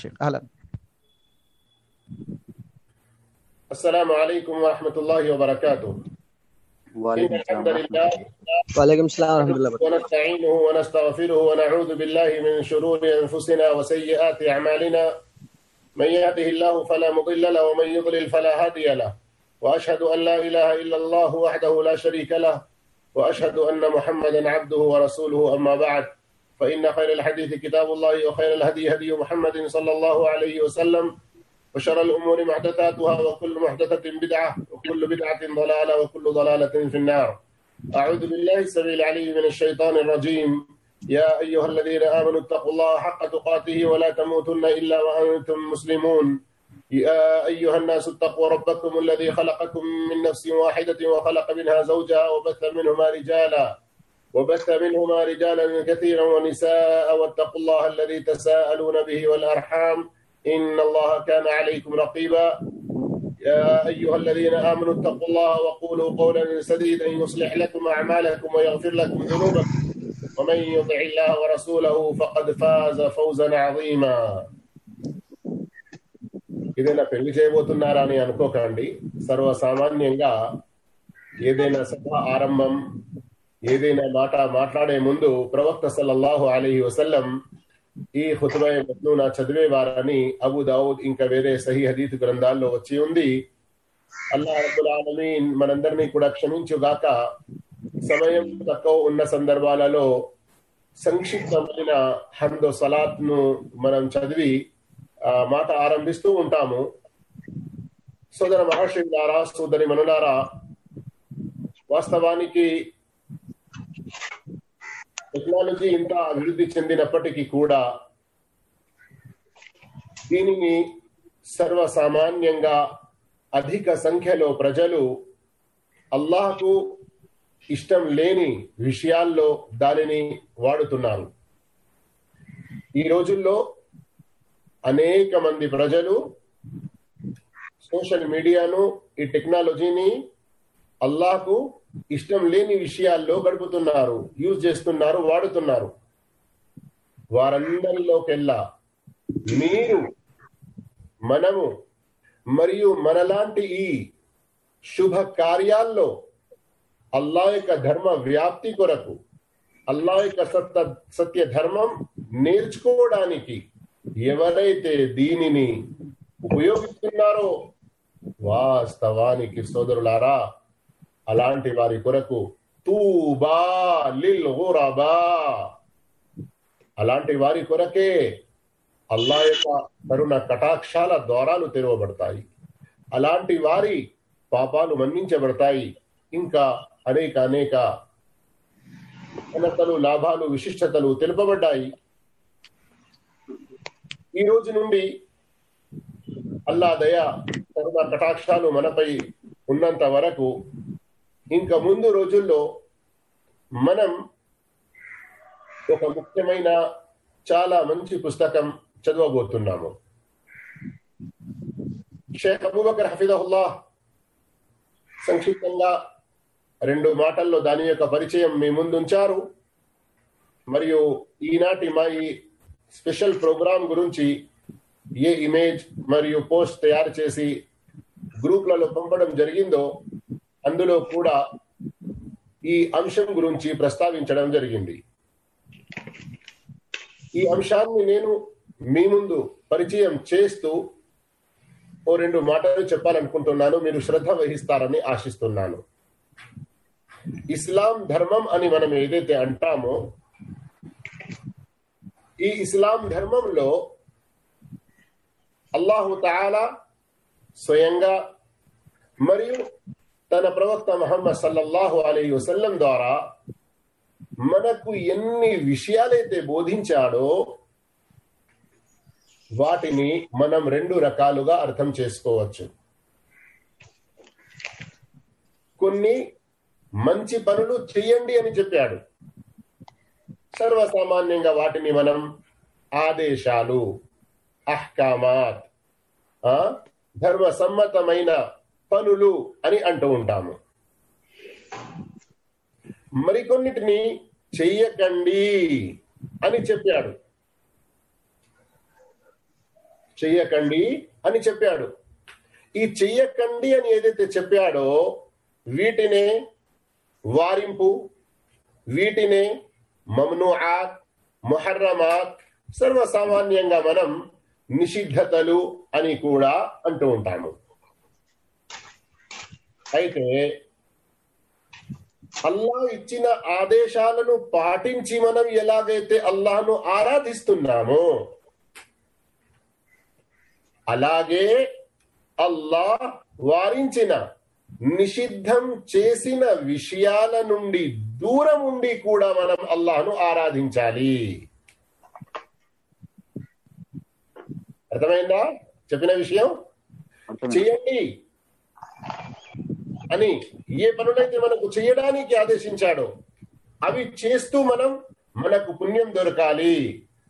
هاشم أهلا. السلام عليكم ورحمة الله وبركاته. وعليكم السلام ورحمة الله. وعليكم السلام ورحمة الله وبركاته. ونستعينه ونستغفره ونعوذ بالله من شرور أنفسنا وسيئات أعمالنا. من يهده الله فلا مضل له ومن يضلل فلا هادي له. وأشهد أن لا إله إلا الله وحده لا شريك له. وأشهد أن محمدا عبده ورسوله. أما بعد فإن خير الحديث كتاب الله وخير الهدي هدي محمد صلى الله عليه وسلم وشر الأمور محدثاتها وكل محدثة بدعة وكل بدعة ضلالة وكل ضلالة في النار. أعوذ بالله السميع العليم من الشيطان الرجيم. يا أيها الذين آمنوا اتقوا الله حق تقاته ولا تموتن إلا وأنتم مسلمون. يا أيها الناس اتقوا ربكم الذي خلقكم من نفس واحدة وخلق منها زوجها وبث منهما رجالا. وبث منهما رجالا كثيرا ونساء واتقوا الله الذي تساءلون به والأرحام إن الله كان عليكم رقيبا يا أيها الذين آمنوا اتقوا الله وقولوا قولا سديدا يصلح لكم أعمالكم ويغفر لكم ذنوبكم ومن يطع الله ورسوله فقد فاز فوزا عظيما ఏదైనా పెళ్లి చేయబోతున్నారా అని అనుకోకండి సర్వసామాన్యంగా ఏదైనా సభ ఆరంభం ఏదైనా మాట మాట్లాడే ముందు ప్రవక్త సల్లల్లాహు అలీ వసల్లం ఈ హుతుబై మత్నూనా చదివేవారని అబు దావుద్ ఇంకా వేరే సహీ హదీత్ గ్రంథాల్లో వచ్చి ఉంది. అల్లా రబ్బుల్ ఆలమీన్ మనందరినీ కూడా క్షమించుగాక సమయం తక్కువ ఉన్న సందర్భాలలో సంక్షిప్తమైన హందో సలాత్ను మనం చదివి ఆ మాట ఆరంభిస్తూ ఉంటాము. సోదర మహర్షి గారా సోదరి మనులారా వాస్తవానికి టెక్నాలజీ ఇంత అభివృద్ధి చెందినప్పటికీ కూడా దీనిని సర్వసామాన్యంగా అధిక సంఖ్యలో ప్రజలు అల్లాహకు ఇష్టం లేని విషయాల్లో దానిని వాడుతున్నారు. ఈ రోజుల్లో అనేక మంది ప్రజలు సోషల్ మీడియాను ఈ టెక్నాలజీని అల్లాహకు ఇష్టం లేని విషయాల్లో గడుపుతున్నారు యూజ్ చేస్తున్నారు వాడుతున్నారు. వారందరిలోకెల్లా మీరు మనము మరియు మనలాంటి ఈ శుభ కార్యాల్లో అల్లా యొక్క ధర్మ వ్యాప్తి కొరకు అల్లా యొక్క సత్య సత్య ధర్మం నేర్చుకోవడానికి ఎవరైతే దీనిని ఉపయోగిస్తున్నారో వాస్తవానికి సోదరులారా అలాంటి వారి కొరకు తూబా లిల్ గురబా. అలాంటి వారి కొరకే అల్లా యొక్క కరుణ కటాక్షాల ద్వారాలు తెరవబడతాయి. అలాంటి వారి పాపాలు మన్నించబడతాయి. ఇంకా అనేక అనేక ఘనతలు లాభాలు విశిష్టతలు తెలుపబడ్డాయి. ఈ రోజు నుండి అల్లా దయ కరుణ కటాక్షాలు మనపై ఉన్నంత వరకు ఇంకా ముందు రోజుల్లో మనం ఒక ముఖ్యమైన చాలా మంచి పుస్తకం చదవబోతున్నాము. షేక్ అబూబకర్ హఫీదహుల్లా సంక్షిప్తంగా రెండు మాటల్లో దాని యొక్క పరిచయం మీ ముందుంచారు. మరియు ఈనాటి మా ఈ స్పెషల్ ప్రోగ్రాం గురించి ఏ ఇమేజ్ మరియు పోస్ట్ తయారు చేసి గ్రూప్లలో పంపడం జరిగిందో అందులో కూడా ఈ అంశం గురించి ప్రస్తావించడం జరిగింది. ఈ అంశాన్ని నేను మీ ముందు పరిచయం చేస్తూ ఓ రెండు మాటలు చెప్పాలనుకుంటున్నాను. మీరు శ్రద్ధ వహిస్తారని ఆశిస్తున్నాను. ఇస్లాం ధర్మం అని మనం ఏదైతే అంటామో ఈ ఇస్లాం ధర్మంలో అల్లాహు తాలా స్వయంగా మరియు తన ప్రవక్త మహమ్మద్ సల్లల్లాహు అలీ వసల్లం ద్వారా మనకు ఎన్ని విషయాలైతే బోధించాడో వాటిని మనం రెండు రకాలుగా అర్థం చేసుకోవచ్చు. కొన్ని మంచి పనులు చెయ్యండి అని చెప్పాడు. సర్వసామాన్యంగా వాటిని మనం ఆదేశాలు అహ్కామాత్ ఆ ధర్మ సమ్మతమైన పనులు అని అంటూ ఉంటాము. మరికొన్నిటిని చెయ్యకండి అని చెప్పాడు. చెయ్యకండి అని చెప్పాడు. ఈ చెయ్యకండి అని ఏదైతే చెప్పాడో వీటినే వారింపు వీటినే మమ్నుఆత్ ముహర్రమాత్ సర్వసామాన్యంగా మనం నిషిద్ధతలు అని కూడా అంటూ ఉంటాము. అయితే అల్లా ఇచ్చిన ఆదేశాలను పాటించి మనం ఎలాగైతే అల్లాహను ఆరాధిస్తున్నామో అలాగే అల్లాహ్ వారించిన నిషిద్ధం చేసిన విషయాల నుండి దూరం ఉండి కూడా మనం అల్లాహను ఆరాధించాలి. అర్థమైందా? చెప్పిన విషయం? చేయండి. అని ఏ పనులైతే మనకు చేయడానికి ఆదేశించాడో అవి చేస్తూ మనం మనకు పుణ్యం దొరకాలి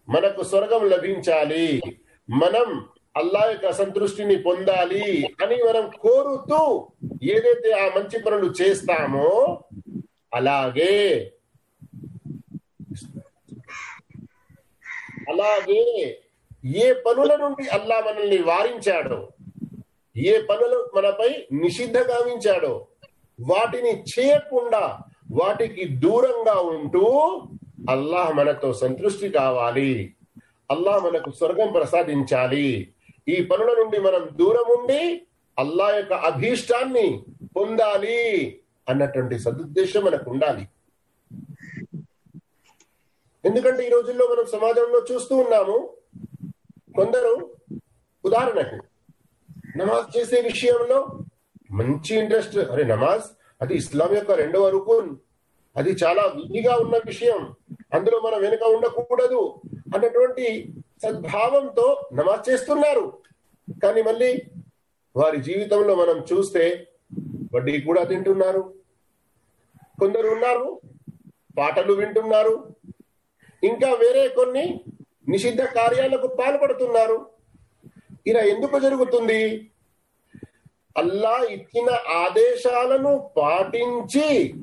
మనకు స్వర్గం లభించాలి మనం అల్లా యొక్క సంతృష్టిని పొందాలి అని మనం కోరుతూ ఏదైతే ఆ మంచి పనులు చేస్తామో అలాగే అలాగే ఏ పనుల నుండి అల్లా మనల్ని వారించాడో ఏ పనులు మనపై నిషిద్ధ గావించాడో వాటిని చేయకుండా వాటికి దూరంగా ఉంటూ అల్లాహ్ మనతో సంతృష్టి కావాలి. అల్లాహ్ మనకు స్వర్గం ప్రసాదించాలి. ఈ పనుల నుండి మనం దూరం ఉండి అల్లా యొక్క అభీష్టాన్ని పొందాలి అన్నటువంటి సదుద్దేశం మనకు ఉండాలి ఎందుకంటే ఈ రోజుల్లో మనం సమాజంలో చూస్తూ ఉన్నాము కొందరు ఉదాహరణకు నమాజ్ చేసే విషయంలో మంచి ఇంట్రెస్ట్ అరే నమాజ్ అది ఇస్లాం యొక్క రెండవ రుకున్. అది చాలా విధిగా ఉన్న విషయం. అందులో మనం వెనుక ఉండకూడదు అన్నటువంటి సద్భావంతో నమాజ్ చేస్తున్నారు. కానీ మళ్ళీ వారి జీవితంలో మనం చూస్తే వడ్డీ కూడా తింటున్నారు. కొందరు ఉన్నారు పాటలు వింటున్నారు ఇంకా వేరే కొన్ని నిషిద్ధ కార్యాలకు పాల్పడుతున్నారు. ఇలా ఎందుకు జరుగుతుంది? అల్లా ఇచ్చిన ఆదేశాలను పాటించి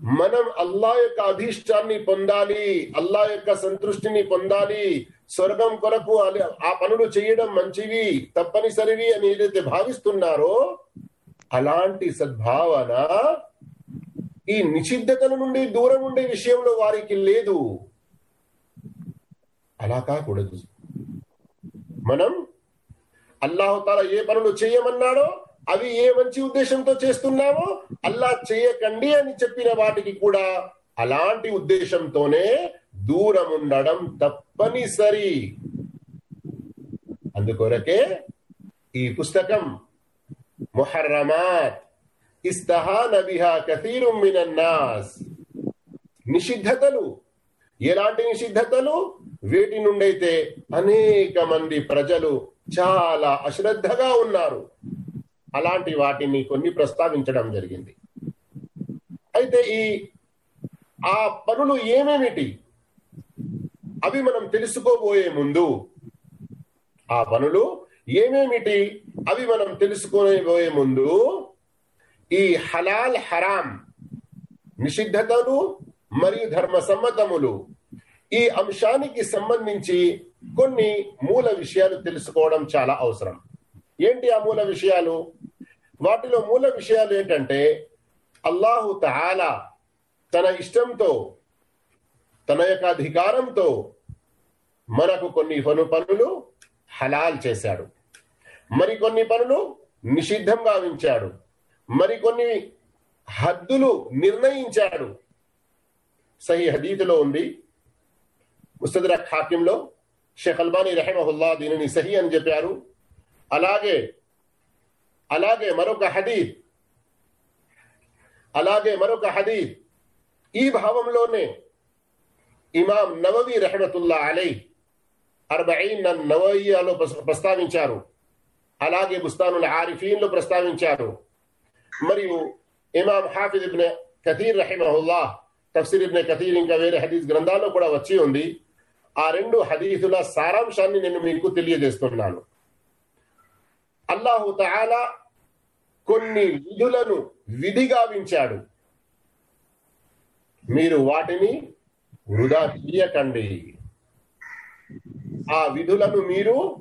మనం అల్లా యొక్క అభీష్టాన్ని పొందాలి అల్లా యొక్క సంతృష్టిని పొందాలి స్వర్గం కొరకు ఆ పనులు చేయడం మంచివి తప్పనిసరివి అని ఏదైతే భావిస్తున్నారో అలాంటి సద్భావన ఈ నిషిద్ధతల నుండి దూరం ఉండే విషయంలో వారికి లేదు. అలా కాకూడదు. మనం అల్లాహతాల ఏ పనులు చేయమన్నాడో అవి ఏ మంచి ఉద్దేశంతో చేస్తున్నామో అల్లా చేయకండి అని చెప్పిన వాటికి కూడా అలాంటి ఉద్దేశంతోనే దూరం ఉండడం తప్పనిసరి. అందుకొరకే ఈ పుస్తకం మొహర్రమాత్ ఇస్తహా నబిహా కథీరు మినన్నాస్. నిషిద్ధతలు ఎలాంటి నిషిద్ధతలు? వేటి నుండైతే అనేక మంది ప్రజలు చాలా అశ్రద్ధగా ఉన్నారు. అలాంటి వాటిని కొన్ని ప్రస్తావించడం జరిగింది. అయితే ఈ ఆ పనులు ఏమేమిటి? అవి మనం తెలుసుకోబోయే ముందు ఆ పనులు ఏమేమిటి? అవి మనం తెలుసుకోబోయే ముందు ఈ హలాల్ హరాం నిషిద్ధతలు మరియు ధర్మ సమ్మతములు ఈ అంశానికి సంబంధించి కొన్ని మూల విషయాలు తెలుసుకోవడం చాలా అవసరం. ఏంటి ఆ మూల విషయాలు? వాటిలో మూల విషయాలు ఏంటంటే అల్లాహు తహాలా తన ఇష్టంతో తన యొక్క అధికారంతో మనకు కొన్ని పను పనులు హలాల్ చేశాడు. మరికొన్ని పనులు నిషిద్ధం గావించాడు. మరికొన్ని హద్దులు నిర్ణయించాడు. సహీ హదీతులో ఉంది ముస్తదరక్ హాకింలో షేఖ్ అల్బానీ రెహమహుల్లా దీనిని సహీ అని చెప్పారు. అలాగే అలాగే మరొక హదీద్ అలాగే మరొక హదీద్ ఈ భావంలోనే ఇమాం నవవి రహమతుల్లా అలై అర్బঈన్ నవయ్యాలో ప్రస్తావించారు. అలాగే బుస్తానుల్ ఆరిఫీన్లో ప్రస్తావించారు. మరియు ఇమాం హాఫిద్ ఇబ్న కథీర్ రహిమహుల్లా తఫ్సీర్ ఇబ్న కథీర్ ఇంకా వేరే హదీస్ గ్రంథాల్లో కూడా వచ్చి ఉంది. ఆ రెండు హదీసుల సారాంశాన్ని నేను మీకు తెలియజేస్తున్నాను. అల్లాహు తఆలా కొన్ని విధులను విధిగా వించాడు. మీరు వాటిని వృధా తీయకండి. ఆ విధులను మీరు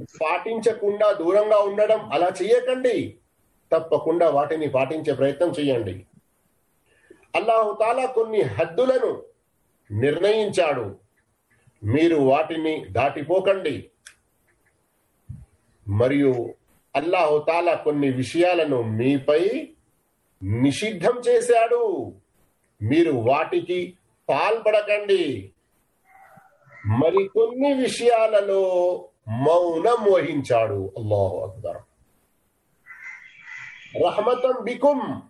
పాటించకుండా దూరంగా ఉండడం అలా చేయకండి. తప్పకుండా వాటిని పాటించే ప్రయత్నం చేయండి. అల్లాహుతాలా కొన్ని హద్దులను నిర్ణయించాడు. మీరు వాటిని దాటిపోకండి. మరియు అల్లాహుతాల కొన్ని విషయాలను మీపై నిషిద్ధం చేశాడు. మీరు వాటికి పాల్పడకండి. మరికొన్ని విషయాలలో మౌనం వహించాడు. అల్లాహు అక్బర్. రహమతం బికుం.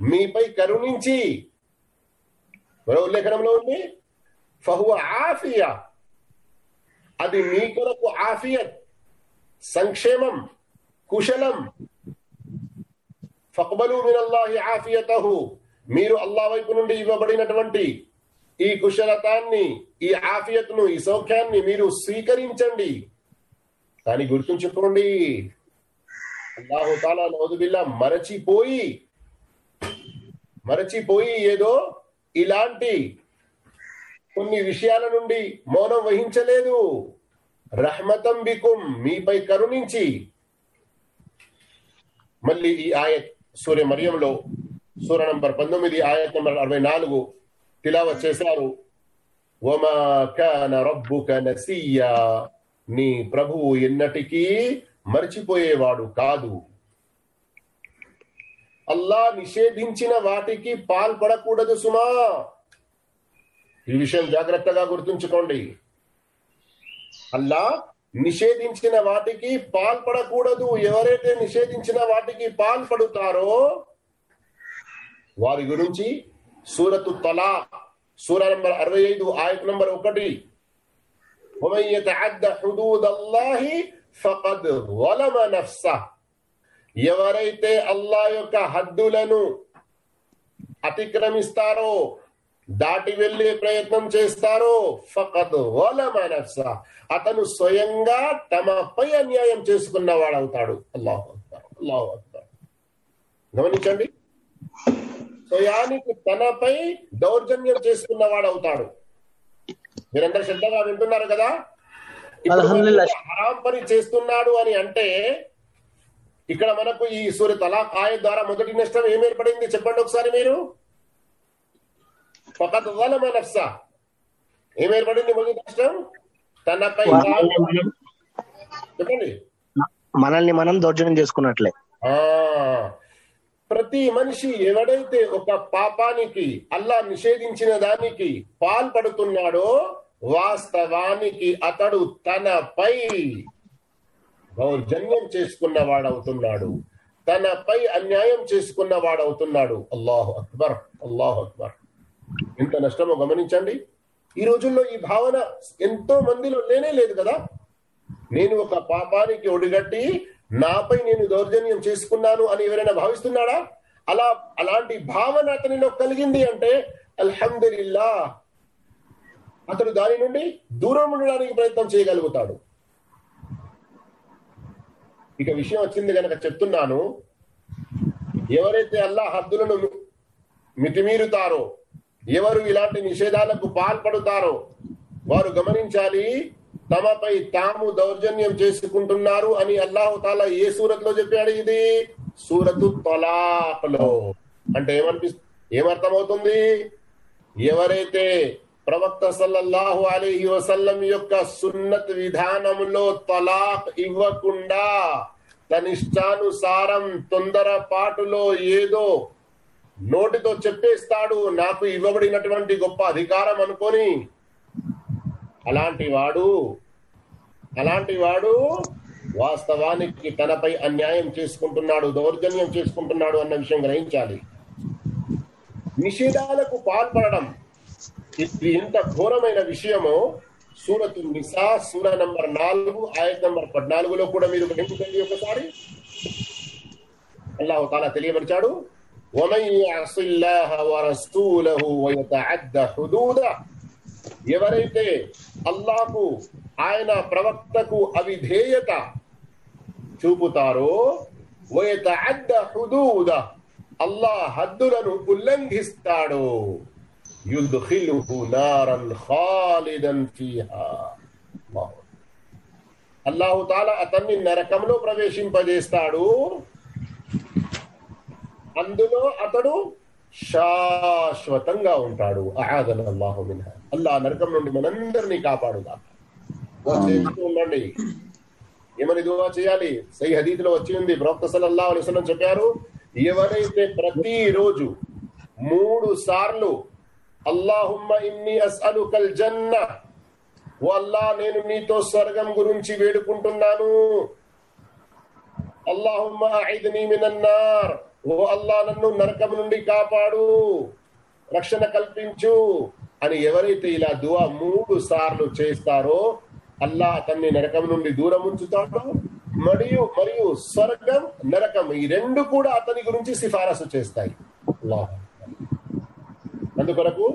మీపై కరుణించి. మరో ఉల్లేఖనంలో ఉంది. ఫహువ ఆఫియా. అది మీ కొరకు ఆఫియత్ సంక్షేమం కుశలం. ఫక్బలు మినల్లాహి ఆఫియతహు. మీరు అల్లా వైపు నుండి ఇవ్వబడినటువంటి ఈ కుశలతాన్ని ఈ ఆఫియత్ను ఈ సౌఖ్యాన్ని మీరు స్వీకరించండి. కానీ గుర్తుంచుకోండి. అల్లాహు తాలా నౌదుబిల్లా మరచిపోయి మరచిపోయి ఏదో ఇలాంటి కొన్ని విషయాల నుండి మౌనం వహించలేదు. రహమతం బికుం మీపై కరుణించి. మళ్ళీ ఈ ఆయత్ సూర్య మరియంలో సూర్య నంబర్ పంతొమ్మిది ఆయత్ నంబర్ అరవై నాలుగు తిలావ చేశారు. నీ ప్రభువు ఎన్నటికీ మర్చిపోయేవాడు కాదు. అల్లా నిషేధించిన వాటికి పాల్పడకూడదు సుమా. ఈ విషయం జాగ్రత్తగా గుర్తుంచుకోండి. అల్లా నిషేధించిన వాటికి పాల్పడకూడదు ఎవరైతే నిషేధించిన వాటికి పాల్పడుతారో వారి గురించి సూరతు తలా సూర నంబర్ అరవై ఐదు ఆయత నంబర్ ఒకటి. ఎవరైతే అల్లా యొక్క హద్దులను అతిక్రమిస్తారో దాటి వెళ్ళే ప్రయత్నం చేస్తారో. అతను స్వయంగా తమపై అన్యాయం అల్లాహు అక్బర్ అల్లాహు అక్బర్. గమనించండి. స్వయానికి తనపై దౌర్జన్యం చేసుకున్నవాడవుతాడు మీరందరూ శ్రద్ధగా వింటున్నారు కదా? హరాం పని చేస్తున్నాడు అని అంటే ఇక్కడ మనకు ఈ సూర్య తలాక్ ఆయత్ ద్వారా మొదటి నష్టం ఏం ఏర్పడింది? చెప్పండి ఒకసారి మీరు. ఫకత్ వలమ నఫ్స ఏం ఏర్పడింది మొదటి నష్టం తనపై తాను- చెప్పండి మనల్ని మనం దౌర్జన్యం చేసుకున్నట్లే. ఆ. ప్రతి మనిషి ఎవడైతే ఒక పాపానికి అల్లా నిషేధించిన దానికి పాల్పడుతున్నాడో వాస్తవానికి అతడు తనపై దౌర్జన్యం చేసుకున్న వాడవుతున్నాడు. తనపై అన్యాయం చేసుకున్న వాడవుతున్నాడు. అల్లాహు అక్బర్. అల్లాహు అక్బర్. ఇంత నష్టమో గమనించండి. ఈ రోజుల్లో ఈ భావన ఎంతో మందిలో లేనే లేదు కదా. నేను ఒక పాపానికి ఒడిగట్టి నాపై నేను దౌర్జన్యం చేసుకున్నాను అని ఎవరైనా భావిస్తున్నాడా? అలా అలాంటి భావన అతనిలో కలిగింది అంటే అల్హమ్దులిల్లా అతడు దాని నుండి దూరం ఉండడానికి ప్రయత్నం చేయగలుగుతాడు. ఇక విషయం వచ్చింది కనుక చెప్తున్నాను. ఎవరైతే అల్లా హద్దులను మితిమీరుతారో ఎవరు ఇలాంటి నిషేధాలకు పాల్పడుతారో వారు గమనించాలి తమపై తాము దౌర్జన్యం చేసుకుంటున్నారు అని అల్లాహు తాలా ఏ సూరత్లో చెప్పాడు ఇది? సూరతు తలాక్ అంటే ఏమనిపిస్తుంది ఏమర్థమవుతుంది? ఎవరైతే ప్రవక్త సల్లల్లాహు అలీహి వసల్లం యొక్క సున్నత్ విధానంలో తలాక్ ఇవ్వకుండా తనిష్టానుసారం తొందరపాటులో ఏదో నోటితో చెప్పేస్తాడు నాకు ఇవ్వబడినటువంటి గొప్ప అధికారం అనుకొని. అలాంటి వాడు అలాంటి వాడు వాస్తవానికి తనపై అన్యాయం చేసుకుంటున్నాడు దౌర్జన్యం చేసుకుంటున్నాడు అన్న విషయం గ్రహించాలి. నిషేధాలకు పాల్పడడం ఇది ఎంత ఘోరమైన విషయమో. సూరతు నిసా సూర నంబర్ నాలుగు ఆయత్ నంబర్ పద్నాలుగులో కూడా మీరు గ్రహించండి ఒకసారి. అల్లాహు తాలా తెలియపరిచాడు. ومن يعص الله ورسوله ويتعد حدوده ఎవరైతే అల్లాహకు ఆయన ప్రవక్తకు అవిధేయత చూపుతారో వయతఅద్ద హుదూద అల్లాహ్ హద్దులను ఉల్లంఘిస్తాడు యుద్ఖిలుహు నారన్ ఖాలిదన్ ఫీహా అల్లాహ్. అల్లాహు తాలా అతన్ని నరకంలో ప్రవేశింపజేస్తాడు అందులో అతడు శాశ్వతంగా ఉంటాడు. అహాదన్ అల్లాహు మిన్హా. అల్లా నరకం నుండి మనందరినీ కాపాడుగా చేస్తూ ఉండండి. ఏమని దువా చేయాలి? సై హదీతులో వచ్చి ఉంది. ప్రవక్త సల్లల్లాహు అలైహి వసల్లం చెప్పారు ఎవరైతే ప్రతిరోజు మూడు సార్లు అల్లాహుమ్మ ఇన్ని అస్అలుకల్ జన్న ఓ అల్లా నేను నీతో స్వర్గం గురించి వేడుకుంటున్నాను. అల్లాహుమ్మ ఐద్ని మినన్నార్ ఓ అల్లా నన్ను నరకం నుండి కాపాడు రక్షణ కల్పించు అని ఎవరైతే ఇలా దువా మూడు సార్లు చేస్తారో అల్లా అతన్ని నరకం నుండి దూరం ఉంచుతాడు మరియు మరియు స్వర్గం నరకం ఈ రెండు కూడా అతని గురించి సిఫారసు చేస్తాయి. అందుకొరకు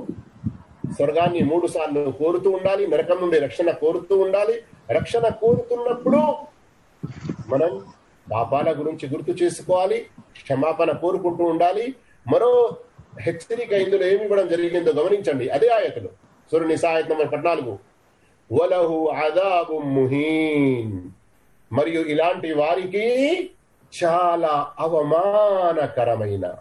స్వర్గాన్ని మూడు సార్లు కోరుతూ ఉండాలి నరకం నుండి రక్షణ కోరుతూ ఉండాలి. రక్షణ కోరుతున్నప్పుడు మనం పాపాల గురించి గుర్తు చేసుకోవాలి క్షమాపణ కోరుకుంటూ ఉండాలి. మరో హెచ్చరిక ఇందులో ఏమి ఇవ్వడం జరిగిందో గమనించండి. అదే ఆయతలు. సూర్య నిసాయత్ నంబర్ పద్నాలుగు. వలహు అదాబు ముహీన్. మరియు ఇలాంటి వారికి చాలా అవమానకరమైన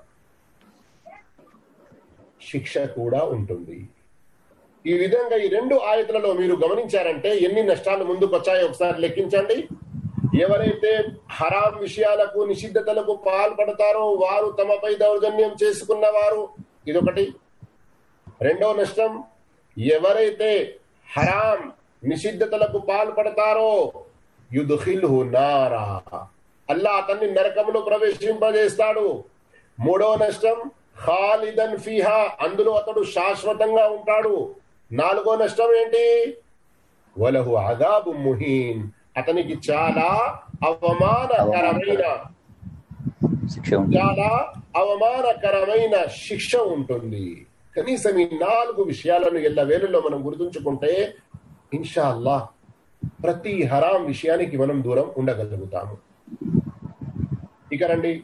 శిక్ష కూడా ఉంటుంది. ఈ విధంగా ఈ రెండు ఆయతలలో మీరు గమనించారంటే ఎన్ని నష్టాలు ముందుకు వచ్చాయో ఒకసారి లెక్కించండి. ఎవరైతే హరాం విషయాలకు నిషిద్ధతలకు పాల్పడతారో వారు తమపై దౌర్జన్యం చేసుకున్న వారు ఇదొకటి. రెండో నష్టం ఎవరైతే హరాం నిషిద్ధతలకు పాల్పడతారో యుదుఖిల్హు నారా. అల్లా అతన్ని నరకములో ప్రవేశింపజేస్తాడు. మూడో నష్టం ఖాలిదన్ ఫిహా అందులో అతడు శాశ్వతంగా ఉంటాడు. నాలుగో నష్టం ఏంటి? వలహు అదాబు ముహీన్. అతనికి చాలా అవమానకరమైన చాలా అవమానకరమైన శిక్ష ఉంటుంది. కనీసం ఈ నాలుగు విషయాలను ఎల్ల వేళల్లో మనం గుర్తుంచుకుంటే ఇన్షా అల్లాహ్ ప్రతి హరాం విషయానికి మనం దూరం ఉండగలుగుతాము. ఇక రండి.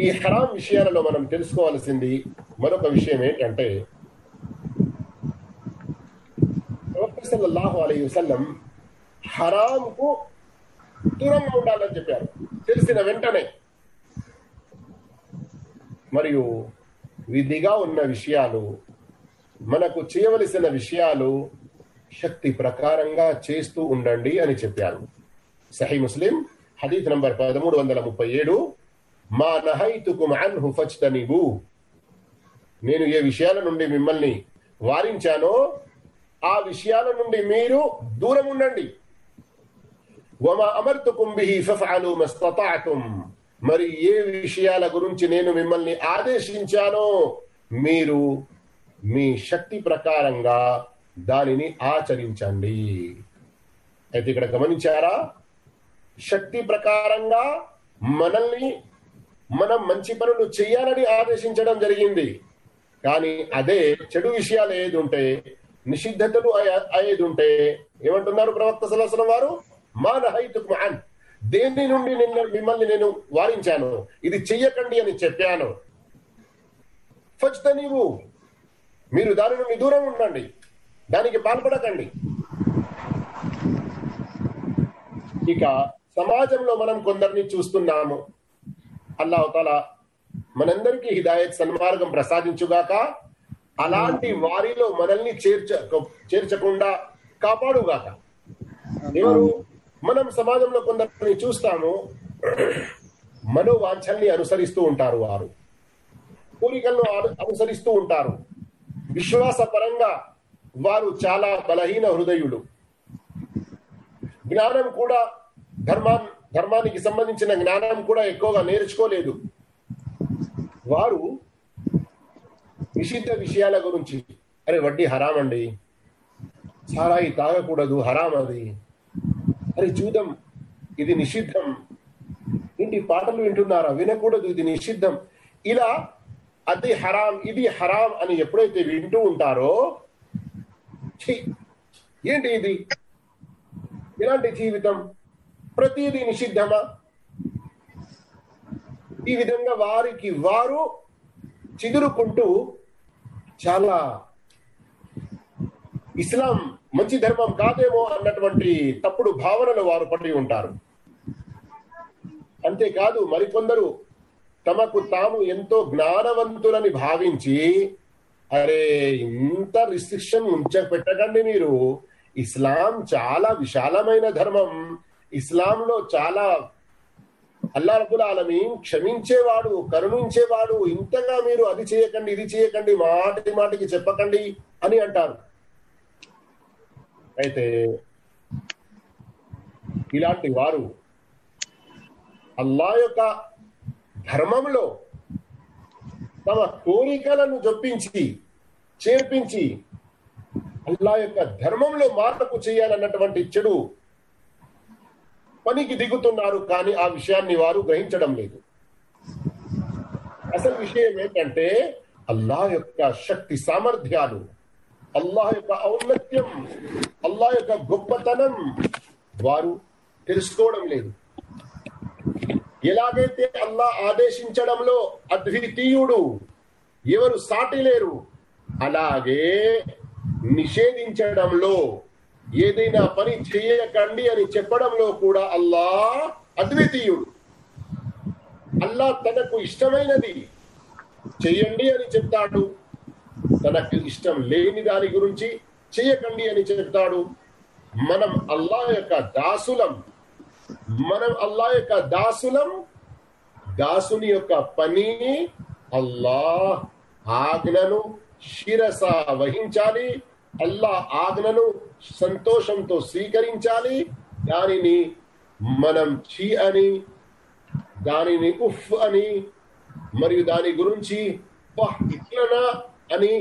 ఈ హరాం విషయాలలో మనం తెలుసుకోవాల్సింది మరొక విషయం ఏంటంటే వసల్లం హరాంకు దూరంగా ఉండాలని చెప్పారు. తెలిసిన వెంటనే. మరియు విధిగా ఉన్న విషయాలు మనకు చేయవలసిన విషయాలు శక్తి ప్రకారంగా చేస్తూ ఉండండి అని చెప్పారు. సహీ ముస్లిం హదీత్ నంబర్ పదమూడు వందల ముప్పై ఏడు మా నహైతుకుం అన్హు ఫజ్తనిబు. నేను ఏ విషయాల నుండి మిమ్మల్ని వారించానో ఆ విషయాల నుండి మీరు దూరం ఉండండి. వమా అమర్తుకుం బిహి ఫఫఅలు మరి ఏ విషయాల గురించి నేను మిమ్మల్ని ఆదేశించానో మీరు మీ శక్తి ప్రకారంగా దానిని ఆచరించండి. అయితే ఇక్కడ గమనించారా? శక్తి ప్రకారంగా మనల్ని మనం మంచి పనులు చేయాలని ఆదేశించడం జరిగింది. కానీ అదే చెడు విషయాలు ఏది ఉంటే నిషిద్ధతలు అయ- అయ్యేది ఉంటే ఏమంటున్నారు ప్రవక్త సలసలం వారు? మా నహైతుకు మాన్ దేని నుండి నిన్న మిమ్మల్ని నేను వారించాను? ఇది చెయ్యకండి అని చెప్పాను. ఫస్ట్ నీవు మీరు దాని నుండి దూరం ఉండండి. దానికి పాల్పడకండి. ఇక సమాజంలో మనం కొందరిని చూస్తున్నాము. అల్లాహతాల మనందరికీ హిదాయత్ సన్మార్గం ప్రసాదించుగాక అలాంటి వారిలో మనల్ని చేర్చ చేర్చకుండా కాపాడుగాక. ఎవరు? మనం సమాజంలో కొందరిని చూస్తాము మనోవాంఛల్ని అనుసరిస్తూ ఉంటారు వారు. కోరికలను అనుసరిస్తూ ఉంటారు. విశ్వాస పరంగా వారు చాలా బలహీన హృదయుడు జ్ఞానం కూడా ధర్మా ధర్మానికి సంబంధించిన జ్ఞానం కూడా ఎక్కువగా నేర్చుకోలేదు. వారు నిషిద్ధ విషయాల గురించి అరే వడ్డీ హరామండి. చాలా సారాయి తాగకూడదు హరామది. అరే చూద్దాం. ఇది నిషిద్ధం. ఏంటి పాటలు వింటున్నారా? వినకూడదు ఇది నిషిద్ధం. ఇలా అది హరాం ఇది హరాం అని ఎప్పుడైతే వింటూ ఉంటారో ఛీ, ఏంటి ఇది? ఇలాంటి జీవితం ప్రతిదీ నిషిద్ధమా? ఈ విధంగా వారికి వారు చిదురుకుంటూ చాలా ఇస్లాం మంచి ధర్మం కాదేమో అన్నటువంటి తప్పుడు భావనలు వారు పడి ఉంటారు. అంతేకాదు మరికొందరు తమకు తాము ఎంతో జ్ఞానవంతులని భావించి అరే ఇంత రిస్ట్రిక్షన్ ఉంచ పెట్టకండి మీరు. ఇస్లాం చాలా విశాలమైన ధర్మం. ఇస్లాంలో చాలా అల్లా రబుల్ ఆలమీన్ క్షమించేవాడు కరుణించేవాడు. ఇంతగా మీరు అది చేయకండి ఇది చేయకండి మాటి మాటికి చెప్పకండి అని అంటారు. అయితే ఇలాంటి వారు అల్లా యొక్క ధర్మంలో తమ కోరికలను జొప్పించి చేర్పించి అల్లా యొక్క ధర్మంలో మార్పు చేయాలన్నటువంటి చెడు పనికి దిగుతున్నారు కానీ ఆ విషయాన్ని వారు గ్రహించడం లేదు. అసలు విషయం ఏంటంటే అల్లా యొక్క శక్తి సామర్థ్యాలు అల్లాహ్ యొక్క ఔన్నత్యం అల్లా యొక్క గొప్పతనం వారు తెలుసుకోవడం లేదు. ఎలాగైతే అల్లా ఆదేశించడంలో అద్వితీయుడు ఎవరు సాటి లేరు అలాగే నిషేధించడంలో ఏదైనా పని చేయకండి అని చెప్పడంలో కూడా అల్లా అద్వితీయుడు. అల్లా తనకు ఇష్టమైనది చెయ్యండి అని చెప్తాడు. తనకు ఇష్టం లేని దాని గురించి చేయకండి అని చెప్తాడు. మనం అల్లా యొక్క దాసులం. మనం అల్లా యొక్క దాసులం. దాసుని యొక్క పని అల్లా ఆజ్ఞను శిరస వహించాలి. అల్లా ఆజ్ఞను సంతోషంతో స్వీకరించాలి. దానిని మనం ఛీ అని దానిని ఉఫ్ అని మరియు దాని గురించి ఇట్లనా అని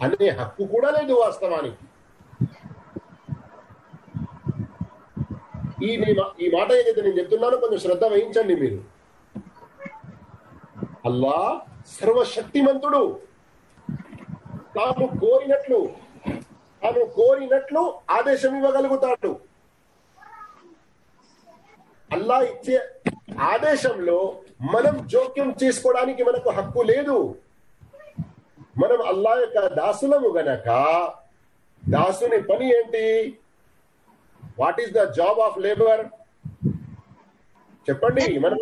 అనే హక్కు కూడా లేదు వాస్తవానికి. ఈ ఈ మాట ఏదైతే నేను చెప్తున్నానో కొంచెం శ్రద్ధ వహించండి మీరు. అల్లా సర్వశక్తిమంతుడు. తాను కోరినట్లు తాను కోరినట్లు ఆదేశం ఇవ్వగలుగుతాడు. అల్లా ఇచ్చే ఆదేశంలో మనం జోక్యం చేసుకోవడానికి మనకు హక్కు లేదు. మనం అల్లా యొక్క దాసులము గనక దాసుని పని ఏంటి? What is the job of labour చెప్పండి మనం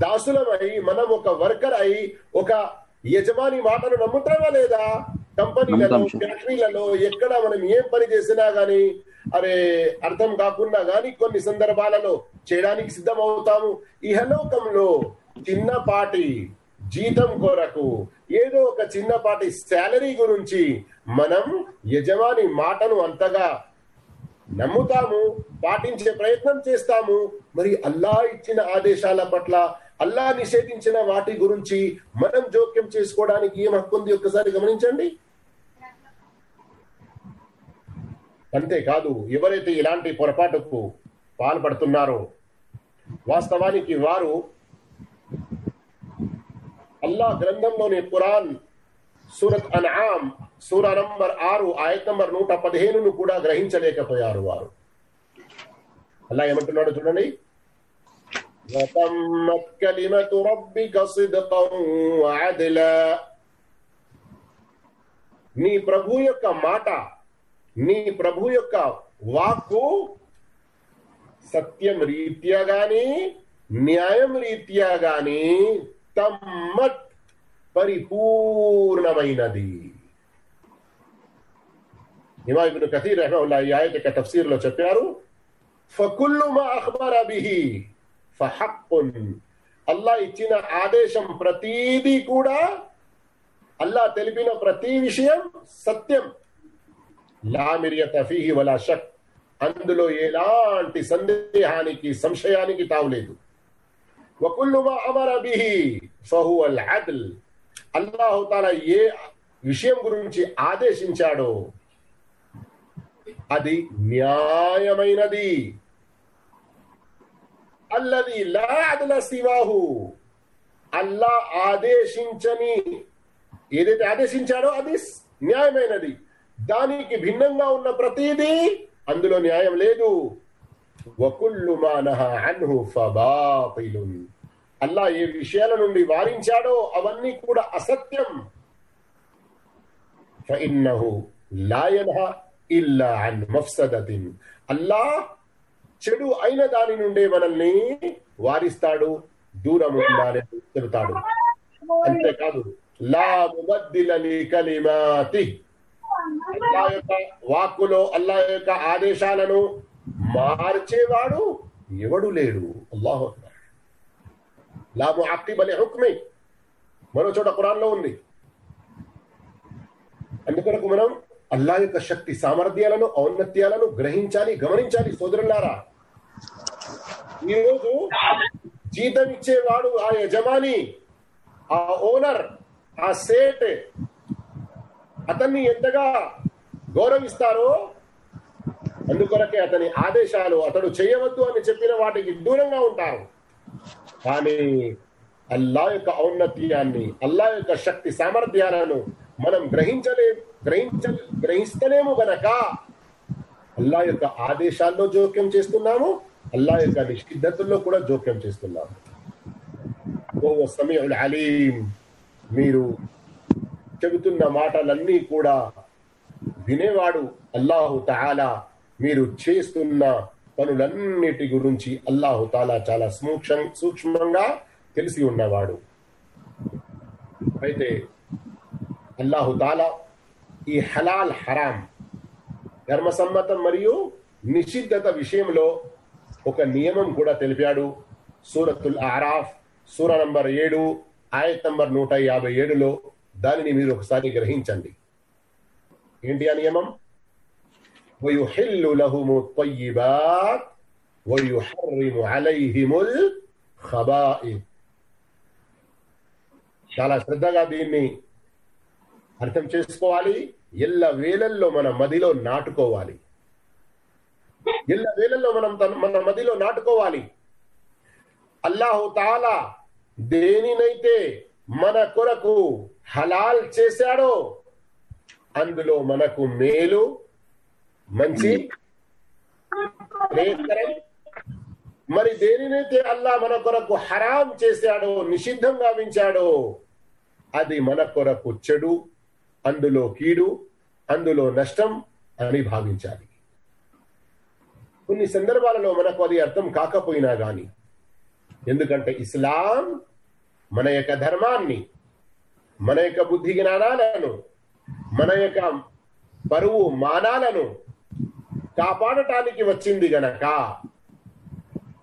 దాసులమై మనం ఒక వర్కర్ అయి ఒక యజమాని మాటను నమ్ముతామా లేదా? కంపెనీలలో. ఫ్యాక్టరీలలో ఎక్కడ మనం ఏం పని చేసినా గానీ అరే అర్థం కాకుండా గానీ కొన్ని సందర్భాలలో చేయడానికి సిద్ధం అవుతాము ఇహలోకంలో చిన్నపాటి జీతం కొరకు ఏదో ఒక చిన్నపాటి శాలరీ గురించి మనం యజమాని మాటను అంతగా నమ్ముతాము పాటించే ప్రయత్నం చేస్తాము. మరి అల్లా ఇచ్చిన ఆదేశాల పట్ల అల్లా నిషేధించిన వాటి గురించి మనం జోక్యం చేసుకోవడానికి ఏం హక్కు ఉంది? ఒక్కసారి గమనించండి. అంతేకాదు ఎవరైతే ఇలాంటి పొరపాటుకు పాల్పడుతున్నారో వాస్తవానికి వారు అల్లా గ్రంథంలోని ఖురాన్ సూరత్ అన్ఆమ్ సూర నంబర్ ఆరు ఆయత్ నంబర్ నూట పదిహేనును కూడా గ్రహించలేకపోయారు వారు అల్లా ఏమంటున్నాడు చూడండి وَتَمَّتْ كَلِمَةُ رَبِّكَ صِدْقًا وَعَدْلًا నీ ప్రభు యొక్క మాట నీ ప్రభు యొక్క వాక్కు సత్యం రీత్యా గాని న్యాయం రీత్యా గాని తమ్మట్ పరిపూర్ణమైనది. ఇమా కథీర్ రహమహుల్లా ఈ ఆయత యొక్క తఫ్సీర్లో చెప్పారు ఫకుల్లు మా అఖ్బర ఫహక్కున్. అల్లా ఇచ్చిన ఆదేశం ప్రతీది కూడా అల్లా తెలిపిన ప్రతి విషయం సత్యం. లామిరియ ఫీహి వలా షక్. అందులో ఎలాంటి సందేహానికి సంశయానికి తావులేదు. వకుల్లు అమర బిహి ఫహువల్ అల్లాహు తాలా ఏ విషయం గురించి ఆదేశించాడో అది న్యాయమైనది. అల్లది లా అదల శివాహు అల్లా ఆదేశించని ఏదైతే ఆదేశించాడో అది న్యాయమైనది. దానికి భిన్నంగా ఉన్న ప్రతిదీ అందులో న్యాయం లేదు. వకుల్లు మా అన్హు ఫబాతిలున్. అల్లా ఏ విషయాల నుండి వారించాడో అవన్నీ కూడా అసత్యం. ఫఇన్నహు లా యన్హా ఇల్లా అన్ మఫ్సదతిన్. అల్లాహ్ చెడు అయిన దాని నుండే మనల్ని వారిస్తాడు దూరం ఉండాలని చెబుతాడు. అంతేకాదు లా ముబద్దిల లి కలిమాతి అల్లా యొక్క వాక్కులో అల్లా యొక్క ఆదేశాలను మార్చేవాడు ఎవడు లేడు. అల్లాహు లాభం లా ముఅక్కిబ హుక్మి. మరో చోట ఖురాన్లో ఉంది. అందుకొరకు మనం అల్లా యొక్క శక్తి సామర్థ్యాలను ఔన్నత్యాలను గ్రహించాలి గమనించాలి సోదరులారా. ఈరోజు జీతం ఇచ్చేవాడు ఆ యజమాని ఆ ఓనర్ ఆ సేట్ అతన్ని ఎంతగా గౌరవిస్తారో అందుకొరకే అతని ఆదేశాలు అతడు చేయవద్దు అని చెప్పిన వాటికి దూరంగా ఉంటారు. కానీ అల్లా యొక్క ఔన్నత్యాన్ని అల్లా యొక్క శక్తి సామర్థ్యాలను మనం గ్రహించలే గ్రహించ గ్రహిస్తలేము గనక అల్లా యొక్క ఆదేశాల్లో జోక్యం చేస్తున్నాము అల్లా యొక్క నిషిద్ధతల్లో కూడా జోక్యం చేస్తున్నాము. ఓ సమీఉల్ అలీం మీరు చెబుతున్న మాటలన్నీ కూడా వినేవాడు అల్లాహు తహాలా మీరు చేస్తున్న పనులన్నిటి గురించి అల్లాహు తాలా చాలా సూక్ష్మ సూక్ష్మంగా తెలిసి ఉన్నవాడు. అయితే అల్లాహు తాలా ఈ హలాల్ హరాం ధర్మసమ్మతం మరియు నిషిద్ధత విషయంలో ఒక నియమం కూడా తెలిపాడు. సూరతుల్ ఆరాఫ్ సూర నంబర్ ఏడు ఆయత్ నంబర్ నూట యాభై ఏడులో దానిని మీరు ఒకసారి గ్రహించండి. ఏంటి ఆ నియమం? ويحل لهم الطيبات ويحرم عليهم الخبائث చాలా శ్రద్ధగా దీన్ని అర్థం చేసుకోవాలి ఎల్ల వేలల్లో మన మదిలో నాటుకోవాలి ఎల్ల వేలల్లో మనం తన- మన మదిలో నాటుకోవాలి అల్లాహు తాలా దేనినైతే మన కొరకు హలాల్ చేశాడో అందులో మనకు మేలు మంచి మరి దేనినైతే అల్లా మన కొరకు హరాం చేశాడో నిషిద్ధం గావించాడో అది మన కొరకు చెడు అందులో కీడు అందులో నష్టం అని భావించాలి. కొన్ని సందర్భాలలో మనకు అది అర్థం కాకపోయినా గాని ఎందుకంటే ఇస్లాం మన యొక్క ధర్మాన్ని మన యొక్క బుద్ధి జ్ఞానాలను మన యొక్క పరువు మానాలను కాపాడటానికి వచ్చింది గనక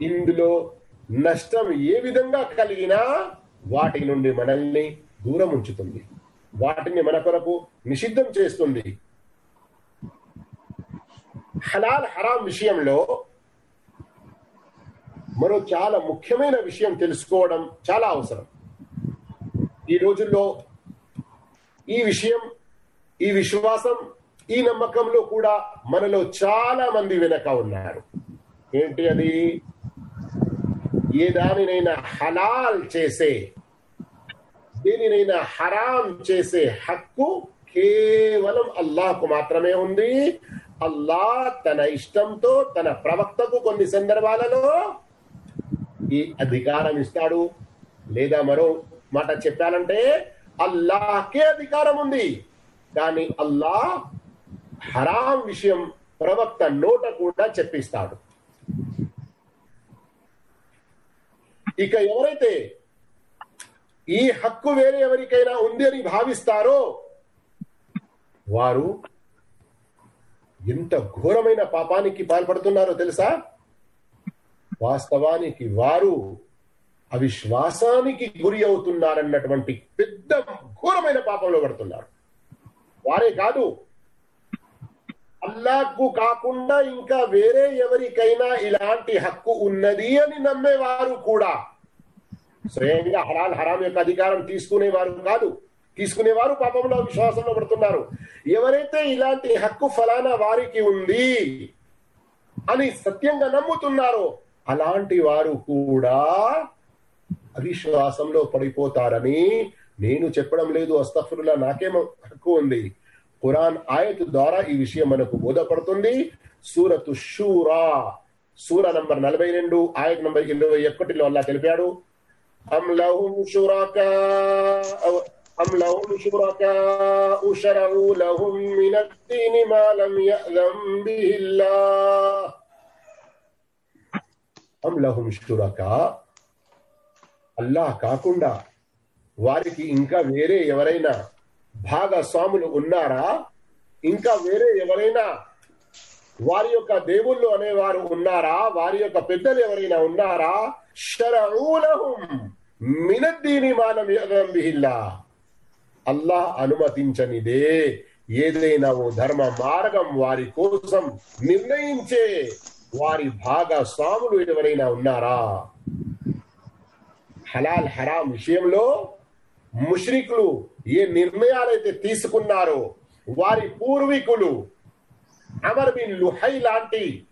ఇందులో నష్టం ఏ విధంగా కలిగినా వాటి నుండి మనల్ని దూరం ఉంచుతుంది. వాటిని మన కొరకు నిషిద్ధం చేస్తుంది. హలాల్ హరాం విషయంలో మరో చాలా ముఖ్యమైన విషయం తెలుసుకోవడం చాలా అవసరం. ఈ రోజుల్లో ఈ విషయం ఈ విశ్వాసం ఈ నమ్మకంలో కూడా మనలో చాలా మంది వెనక ఉన్నారు. ఏంటి అది? ఏ దానినైనా హలాల్ చేసే దేనినైనా హరాం చేసే హక్కు కేవలం అల్లాహకు మాత్రమే ఉంది. అల్లాహ్ తన ఇష్టంతో తన ప్రవక్తకు కొన్ని సందర్భాలలో ఈ అధికారం ఇస్తాడు. లేదా మరో మాట చెప్పాలంటే అల్లాహకే అధికారం ఉంది. కానీ అల్లాహ్ హరాం విషయం ప్రవక్త నోట కూడా చెప్పిస్తాడు. ఇక ఎవరైతే ఈ హక్కు వేరే ఎవరికైనా ఉంది అని భావిస్తారో వారు ఎంత ఘోరమైన పాపానికి పాల్పడుతున్నారో తెలుసా? వాస్తవానికి వారు అవిశ్వాసానికి గురి అవుతున్నారన్నటువంటి పెద్ద ఘోరమైన పాపంలో పడుతున్నారు. వారే కాదు అల్లాహ్కు కాకుండా ఇంకా వేరే ఎవరికైనా ఇలాంటి హక్కు ఉన్నది అని నమ్మేవారు కూడా. స్వయంగా హలాల్ హరాం యొక్క అధికారం తీసుకునేవారు కాదు. తీసుకునేవారు పాపంలో విశ్వాసంలో పడుతున్నారు. ఎవరైతే ఇలాంటి హక్కు ఫలానా వారికి ఉంది అని సత్యంగా నమ్ముతున్నారో అలాంటి వారు కూడా అవిశ్వాసంలో పడిపోతారని నేను చెప్పడం లేదు. అస్తఫరులా నాకేమో హక్కు ఉంది? ఖురాన్ ఆయత్ ద్వారా ఈ విషయం మనకు బోధపడుతుంది సూరతు షూరా సూర నంబర్ నలభై రెండు ఆయత్ నంబర్ ఇరవై ఒకటిలో అల్లా తెలిపాడు అమ్ లహుం షురకా أم لهم شركاء شرعوا لهم من الدين ما لم يأذن به الله أم لهم شركاء అల్లాహ్ కాకుండా వారికి ఇంకా వేరే ఎవరైనా భాగస్వాములు ఉన్నారా? ఇంకా వేరే ఎవరైనా వారి యొక్క దేవుళ్ళు అనేవారు ఉన్నారా? వారి యొక్క పెద్దలు ఎవరైనా ఉన్నారా? శరూలహం మినద్దీని మానం బిహిల్లా అల్లాహ్ అనుమతించనిదే. ఏదైనా ఓ ధర్మ మార్గం వారి కోసం నిర్ణయించే వారి భాగస్వాములు ఎవరైనా ఉన్నారా? హలాల్ హరాం విషయంలో ముష్రికులు ఏ నిర్ణయాలైతే తీసుకున్నారో వారి పూర్వీకులు అమర్ బిన్ లుహై లాంటి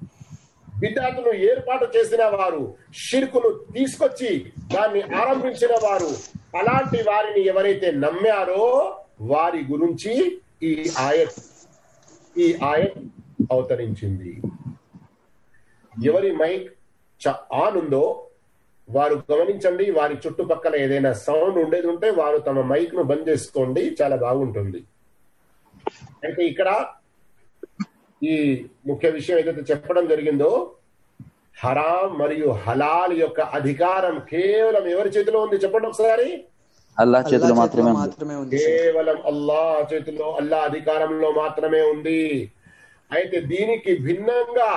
బిడ్డాతును ఏర్పాటు చేసిన వారు షిర్కును తీసుకొచ్చి దాన్ని ఆరంభించిన వారు అలాంటి వారిని ఎవరైతే నమ్మారో వారి గురించి ఈ ఆయత్ ఈ ఆయత్ అవతరించింది. ఎవరి మైక్ చ- ఆన్ ఉందో వారు గమనించండి వారి చుట్టుపక్కల ఏదైనా సౌండ్ ఉండేది ఉంటే వారు తమ మైక్ను బంద్ చేసుకోండి చాలా బాగుంటుంది. అయితే ఇక్కడ ఈ ముఖ్య విషయం ఏదైతే చెప్పడం జరిగిందో హరాం మరియు హలాల్ యొక్క అధికారం కేవలం ఎవరి చేతిలో ఉంది చెప్పండి ఒకసారి? అల్లాహ్ చేతిలో అల్లా మాత్రమే ఉంది. కేవలం అల్లా చేతిలో అల్లా అధికారంలో మాత్రమే ఉంది. అయితే దీనికి భిన్నంగా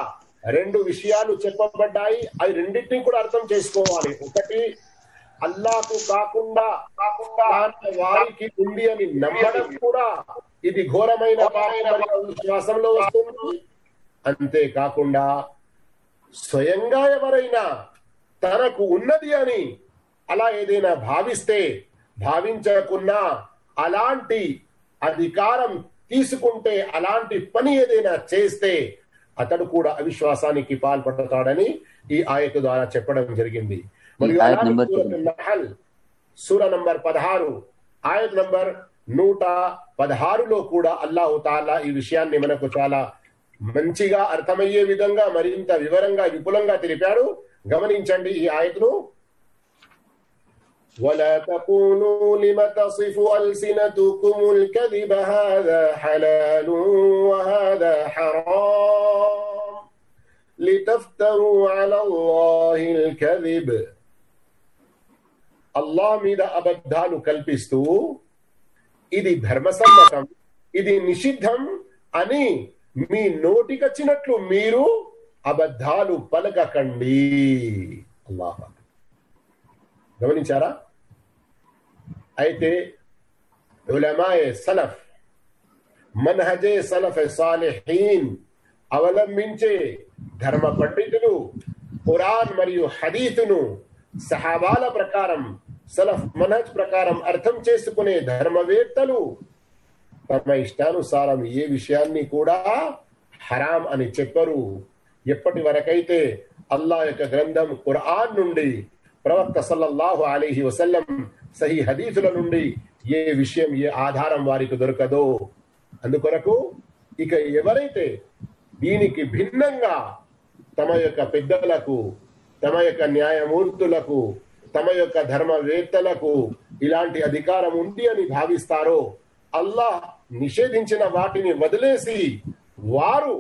రెండు విషయాలు చెప్పబడ్డాయి. అవి రెండింటినీ కూడా అర్థం చేసుకోవాలి. ఒకటి అల్లాకు కాకుండా కాకుండా వారికి ఉంది అని నమ్మడం కూడా ఇది ఘోరమైన విశ్వాసంలో వస్తుంది. అంతేకాకుండా స్వయంగా ఎవరైనా తనకు ఉన్నది అని అలా ఏదైనా భావిస్తే భావించకున్నా అలాంటి అధికారం తీసుకుంటే అలాంటి పని ఏదైనా చేస్తే అతడు కూడా అవిశ్వాసానికి పాల్పడతాడని ఈ ఆయత ద్వారా చెప్పడం జరిగింది. మరియు సూర నంబర్ పదహారు ఆయత్ నంబర్ నూట పదహారులో కూడా అల్లాహు తాలా ఈ విషయాన్ని మనకు చాలా మంచిగా అర్థమయ్యే విధంగా మరింత వివరంగా విపులంగా తెలిపాడు. గమనించండి ఈ ఆయతను. ولا تقولوا لم تصف ألسنتكم الكذب هذا حلال وهذا حرام لتفتروا على الله الكذب అల్లా మీద అబద్ధాలు కల్పిస్తూ ఇది ధర్మసమ్మతం ఇది నిషిద్ధం అని మీ నోటికొచ్చినట్లు మీరు అబద్ధాలు పలకకండి అల్లాహ్ గమనించారా అయితే ఉలమాయ సలఫ్ మనహజే సలఫ్ సాలిహీన్ అవలంబించే ధర్మ పండితులు ఖురాన్ మరియు హదీతును సహాబాల ప్రకారం సలఫ్ మనహజ్ ప్రకారం అర్థం చేసుకునే ధర్మవేత్తలు తమ ఇష్టానుసారం ఏ విషయాన్ని కూడా హరాం అని చెప్పరు. ఎప్పటి వరకైతే అల్లా యొక్క గ్రంథం ఖురాన్ నుండి ప్రవక్త సల్లల్లాహు అలీహి వసల్లం సహీ హదీసుల నుండి ఏ విషయం ఏ ఆధారం వారికి దొరకదో అందుకొరకు ఇక ఎవరైతే దీనికి భిన్నంగా తమ యొక్క పెద్దలకు తమ యొక్క న్యాయమూర్తులకు తమ యొక్క ధర్మవేత్తలకు ఇలాంటి అధికారం ఉంది అని భావిస్తారో అల్లాహ్ నిషేధించిన వాటిని వదిలేసి వారు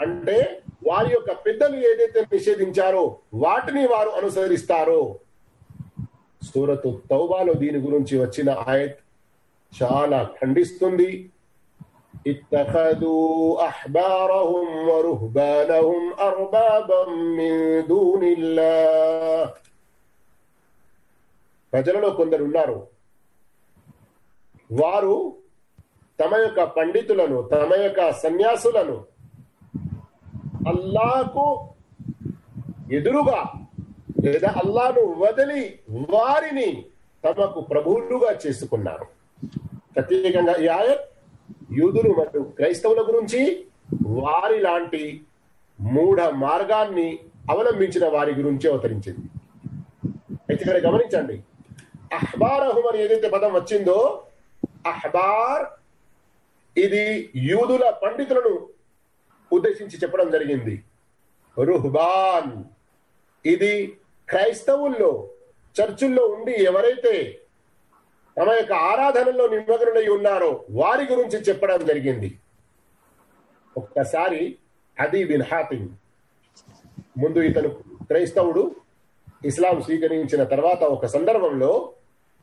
అంటే వారి యొక్క పెద్దలు ఏదైతే నిషేధించారో వాటిని వారు అనుసరిస్తారో సూరతు తౌబాలో దీని గురించి వచ్చిన ఆయత్ చాలా ఖండిస్తుంది اتخذوا أحبارهم ورهبانهم أربابا من دون الله ప్రజలలో కొందరు ఉన్నారు వారు తమ యొక్క పండితులను తమ యొక్క సన్యాసులను అల్లాకు ఎదురుగా లేదా అల్లాను వదిలి వారిని తమకు ప్రభువులుగా చేసుకున్నారు. ప్రత్యేకంగా ఈ ఆయత్ యూదులు మరియు క్రైస్తవుల గురించి వారి లాంటి మూఢ మార్గాన్ని అవలంబించిన వారి గురించి అవతరించింది. అయితే ఇక్కడ గమనించండి. అహ్బార్ అని ఏదైతే పదం వచ్చిందో అహ్బార్ ఇది యూదుల పండితులను ఉద్దేశించి చెప్పడం జరిగింది. రుహ్బాన్ ఇది క్రైస్తవుల్లో చర్చుల్లో ఉండి ఎవరైతే తమ యొక్క ఆరాధనలో నిమగ్నులై ఉన్నారో వారి గురించి చెప్పడం జరిగింది. ఒక్కసారి అది బిన్ హాతిమ్. ముందు ఇతను క్రైస్తవుడు ఇస్లాం స్వీకరించిన తర్వాత ఒక సందర్భంలో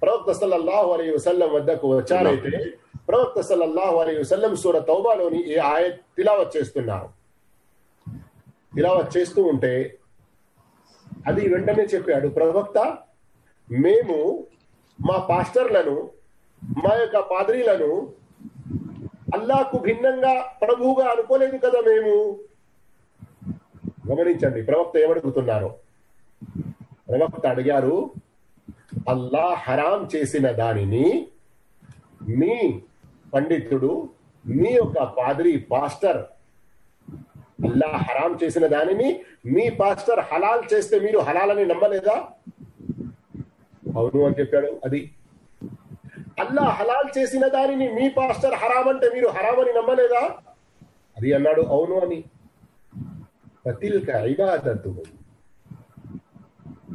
ప్రవక్త సల్లల్లాహు అలీ వసల్లం వద్దకు వచ్చారైతే ప్రవక్త సల్లల్లాహు అలీ వసల్లం సూర తౌబాలోని ఈ ఆయ తిలావత్ చేస్తున్నారు. తిలావత్ చేస్తూ ఉంటే అది వెంటనే చెప్పాడు. ప్రవక్త మేము మా పాస్టర్లను మా యొక్క పాద్రీలను అల్లాకు భిన్నంగా ప్రభువుగా అనుకోలేదు కదా మేము? గమనించండి ప్రవక్త ఏమడుగుతున్నారు. ప్రవక్త అడిగారు అల్లా హరాం చేసిన దానిని మీ పండితుడు మీ యొక్క పాదరి పాస్టర్ అల్లా హరాం చేసిన దానిని మీ పాస్టర్ హలాల్ చేస్తే మీరు హలాలని నమ్మలేదా? అవును అని చెప్పాడు. అది అల్లా హలాల్ చేసిన దానిని మీ పాస్టర్ హరాం అంటే మీరు హరాం అని నమ్మలేదా? అది అన్నాడు అవును అని. పతిల్క ఇబాదత్తు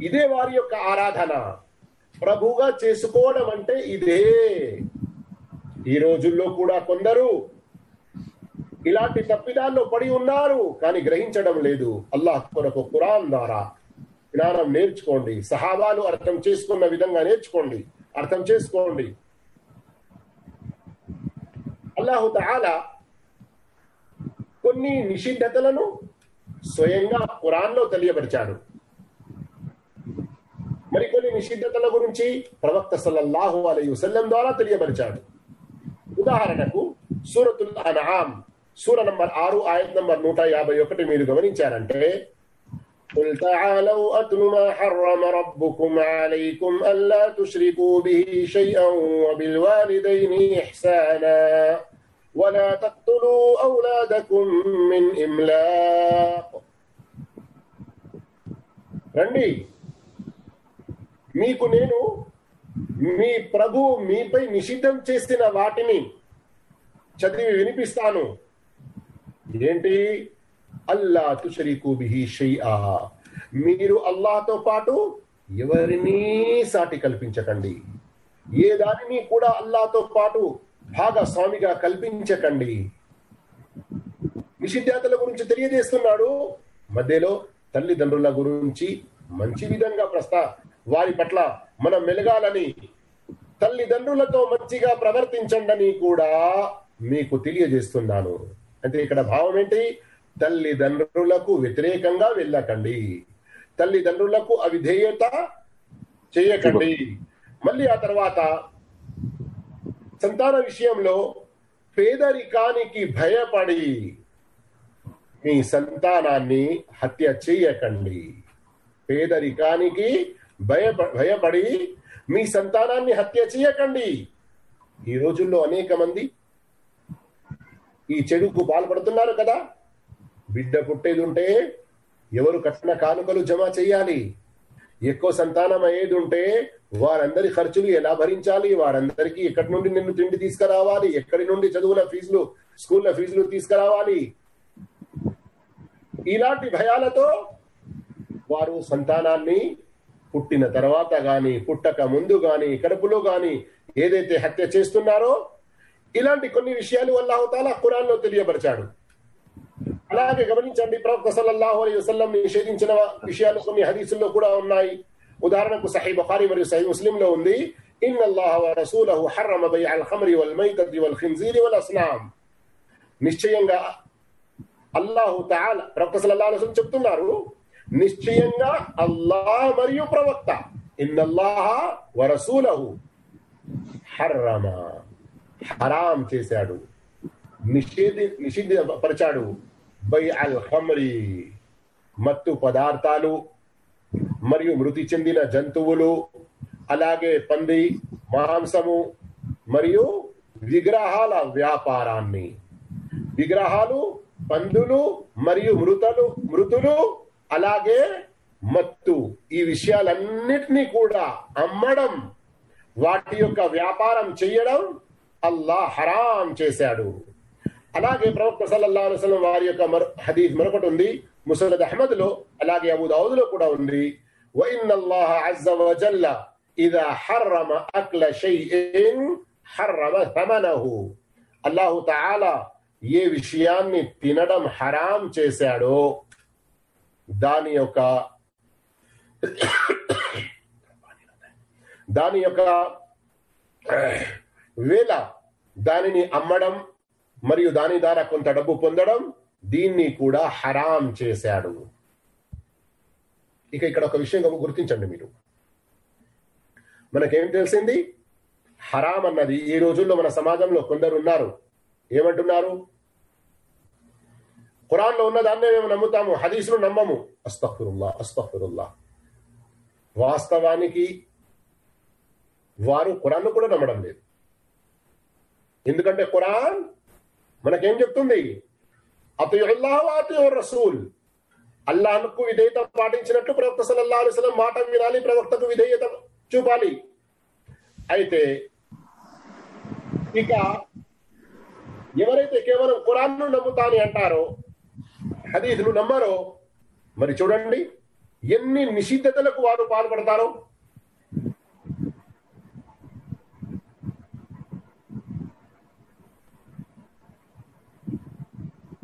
ఇదే వారి యొక్క ఆరాధన. ప్రభుగా చేసుకోవడం అంటే ఇదే. ఈ రోజుల్లో కూడా కొందరు ఇలాంటి తప్పిదాల్లో పడి ఉన్నారు కానీ గ్రహించడం లేదు. అల్లాహ్ కొరకు ఖురాన్ ద్వారా. జ్ఞానం నేర్చుకోండి. సహాబాలు అర్థం చేసుకున్న విధంగా నేర్చుకోండి. అర్థం చేసుకోండి. అల్లాహు తహాలా కొన్ని నిషిద్ధతలను స్వయంగా ఖురాన్లో తెలియపరిచాడు. మరికొన్ని నిషిద్ధతల గురించి ప్రవక్త సల్లల్లాహు అలై వసల్లం ద్వారా తెలియపరిచాడు. ఉదాహరణకు సూరతుల్ అన్ఆమ్. సూర నంబర్ ఆరు ఆయత్ నంబర్ నూట యాభై ఒకటి మీరు గమనించారంటే قل تعالوا أتل ما حرم ربكم عليكم ألا تشركوا به شيئا وبالوالدين إحسانا ولا تقتلوا أولادكم من إملاق రండి మీకు నేను మీ ప్రభు మీపై నిషిద్ధం చేసిన వాటిని చదివి వినిపిస్తాను ఏంటి? అల్లా తుషరికు బిహి షైఆ మీరు అల్లాహతో పాటు ఎవరిని సాటి కల్పించకండి. ఏ దానిని కూడా అల్లాతో పాటు భాగస్వామిగా కల్పించకండి. నిషిద్ధాతల గురించి తెలియజేస్తున్నాడు. మధ్యలో తల్లిదండ్రుల గురించి మంచి విధంగా ప్రస్తా వారి పట్ల మనం మెలగాలని తల్లిదండ్రులతో మంచిగా ప్రవర్తించండి కూడా మీకు తెలియజేస్తున్నాను. అంటే ఇక్కడ భావం ఏంటి తల్లిదండ్రులకు వ్యతిరేకంగా వెళ్ళకండి. తల్లిదండ్రులకు అవిధేయత చేయకండి. మళ్ళీ ఆ తర్వాత సంతాన విషయంలో పేదరికానికి భయపడి మీ సంతానాన్ని హత్య చేయకండి. పేదరికానికి భయప భయపడి మీ సంతానాన్ని హత్య చేయకండి. ఈ రోజుల్లో అనేక మంది ఈ చెడుకు పాల్పడుతున్నారు కదా? బిడ్డ పుట్టేది ఉంటే ఎవరు కట్టిన కానుకలు జమ చేయాలి? ఎక్కువ సంతానం అయ్యేది ఉంటే వారందరి ఖర్చులు ఎలా భరించాలి? వారందరికీ ఎక్కడి నుండి నిన్ను తిండి తీసుకురావాలి? ఎక్కడి నుండి చదువుల ఫీజులు స్కూళ్ళ ఫీజులు తీసుకురావాలి? ఇలాంటి భయాలతో వారు సంతానాన్ని పుట్టిన తర్వాత గాని పుట్టక ముందు గాని కడుపులో గాని ఏదైతే హత్య చేస్తున్నారో ఇలాంటి కొన్ని విషయాలు అల్లాహుతాలా ఖురాన్లో తెలియపరిచాడు. అలాగే గమనించండి ప్రవక్త సల్లల్లాహు అలైహి వసల్లం నిషేధించిన విషయాలు కొన్ని హదీసుల్లో కూడా ఉన్నాయి. ఉదాహరణకు సహీ బుఖారి మరియు సహీ ముస్లిం లో ఉంది ఇన్ అల్లాహ రసూలహు హర్రమ బై అల్ ఖమ్రి వల్ మైతతి వల్ ఖిన్జీరి వల్ అస్నామ్ నిశ్చయంగా అల్లాహు తఆలా ప్రవక్త సల్లల్లాహు అలైహి వసల్లం చెప్తున్నారు నిశ్చయంగా అల్లాహ్ మరియు ప్రవక్త ఇన్ అల్లాహ వరసూలహు రసూలహు హర్రమ. హరాం చేశాడు. నిషేధి నిషిద్ధపరిచాడు. బై అల్ హమ్రి మత్తు పదార్థాలు మరియు మృతి చెందిన జంతువులు అలాగే పంది మాంసము మరియు విగ్రహాల వ్యాపారాన్ని. విగ్రహాలు పందులు మరియు మృతలు మృతులు అలాగే మత్తు. ఈ విషయాలన్నిటినీ కూడా అమ్మడం వాటి యొక్క వ్యాపారం చేయడం అల్లా హరాం చేశాడు అలాగే ప్రవక్త సల్లల్లాహు అలైహి వసల్లం వారి యొక్క మరో హదీస్ మరొకటి ఉంది ముసలద్ అహ్మద్ లో అలాగే అబూ దావుద్ లో కూడా ఉంది وإن الله عز وجل ఇదా హర్రమ అక్ల షైఇన్ హర్రమ థమనహు అల్లాహు తాలా ఏ విషయాన్ని తినడం హరాం చేశాడో దాని యొక్క దాని యొక్క వేళ దానిని అమ్మడం మరియు దాని ద్వారా కొంత డబ్బు పొందడం దీన్ని కూడా హరాం చేశాడు. ఇక ఇక్కడ ఒక విషయం గుర్తించండి మీరు. మనకేం తెలిసింది? హరాం అన్నది ఈ రోజుల్లో మన సమాజంలో కొందరు ఉన్నారు. ఏమంటున్నారు? ఖురాన్లో ఉన్న దాన్నే మేము నమ్ముతాము హదీసులు నమ్మము. అస్తఫురుల్లా అస్తఫురుల్లా వాస్తవానికి వారు ఖురాన్ను కూడా నమ్మడం లేదు. ఎందుకంటే ఖురాన్ మనకేం చెప్తుంది? అతియుల్లాహ్ రసూల్. అల్లాహ్కు విధేయత పాటించినట్లు ప్రవక్త సల్లల్లాహు అలిస్లం మాట వినాలి ప్రవక్తకు విధేయత చూపాలి. అయితే ఇక ఎవరైతే కేవలం ఖురాన్ను నమ్ముతాని అంటారో హదీసులు నమ్మరో మరి చూడండి ఎన్ని నిషిద్ధతలకు వారు పాల్పడతారో.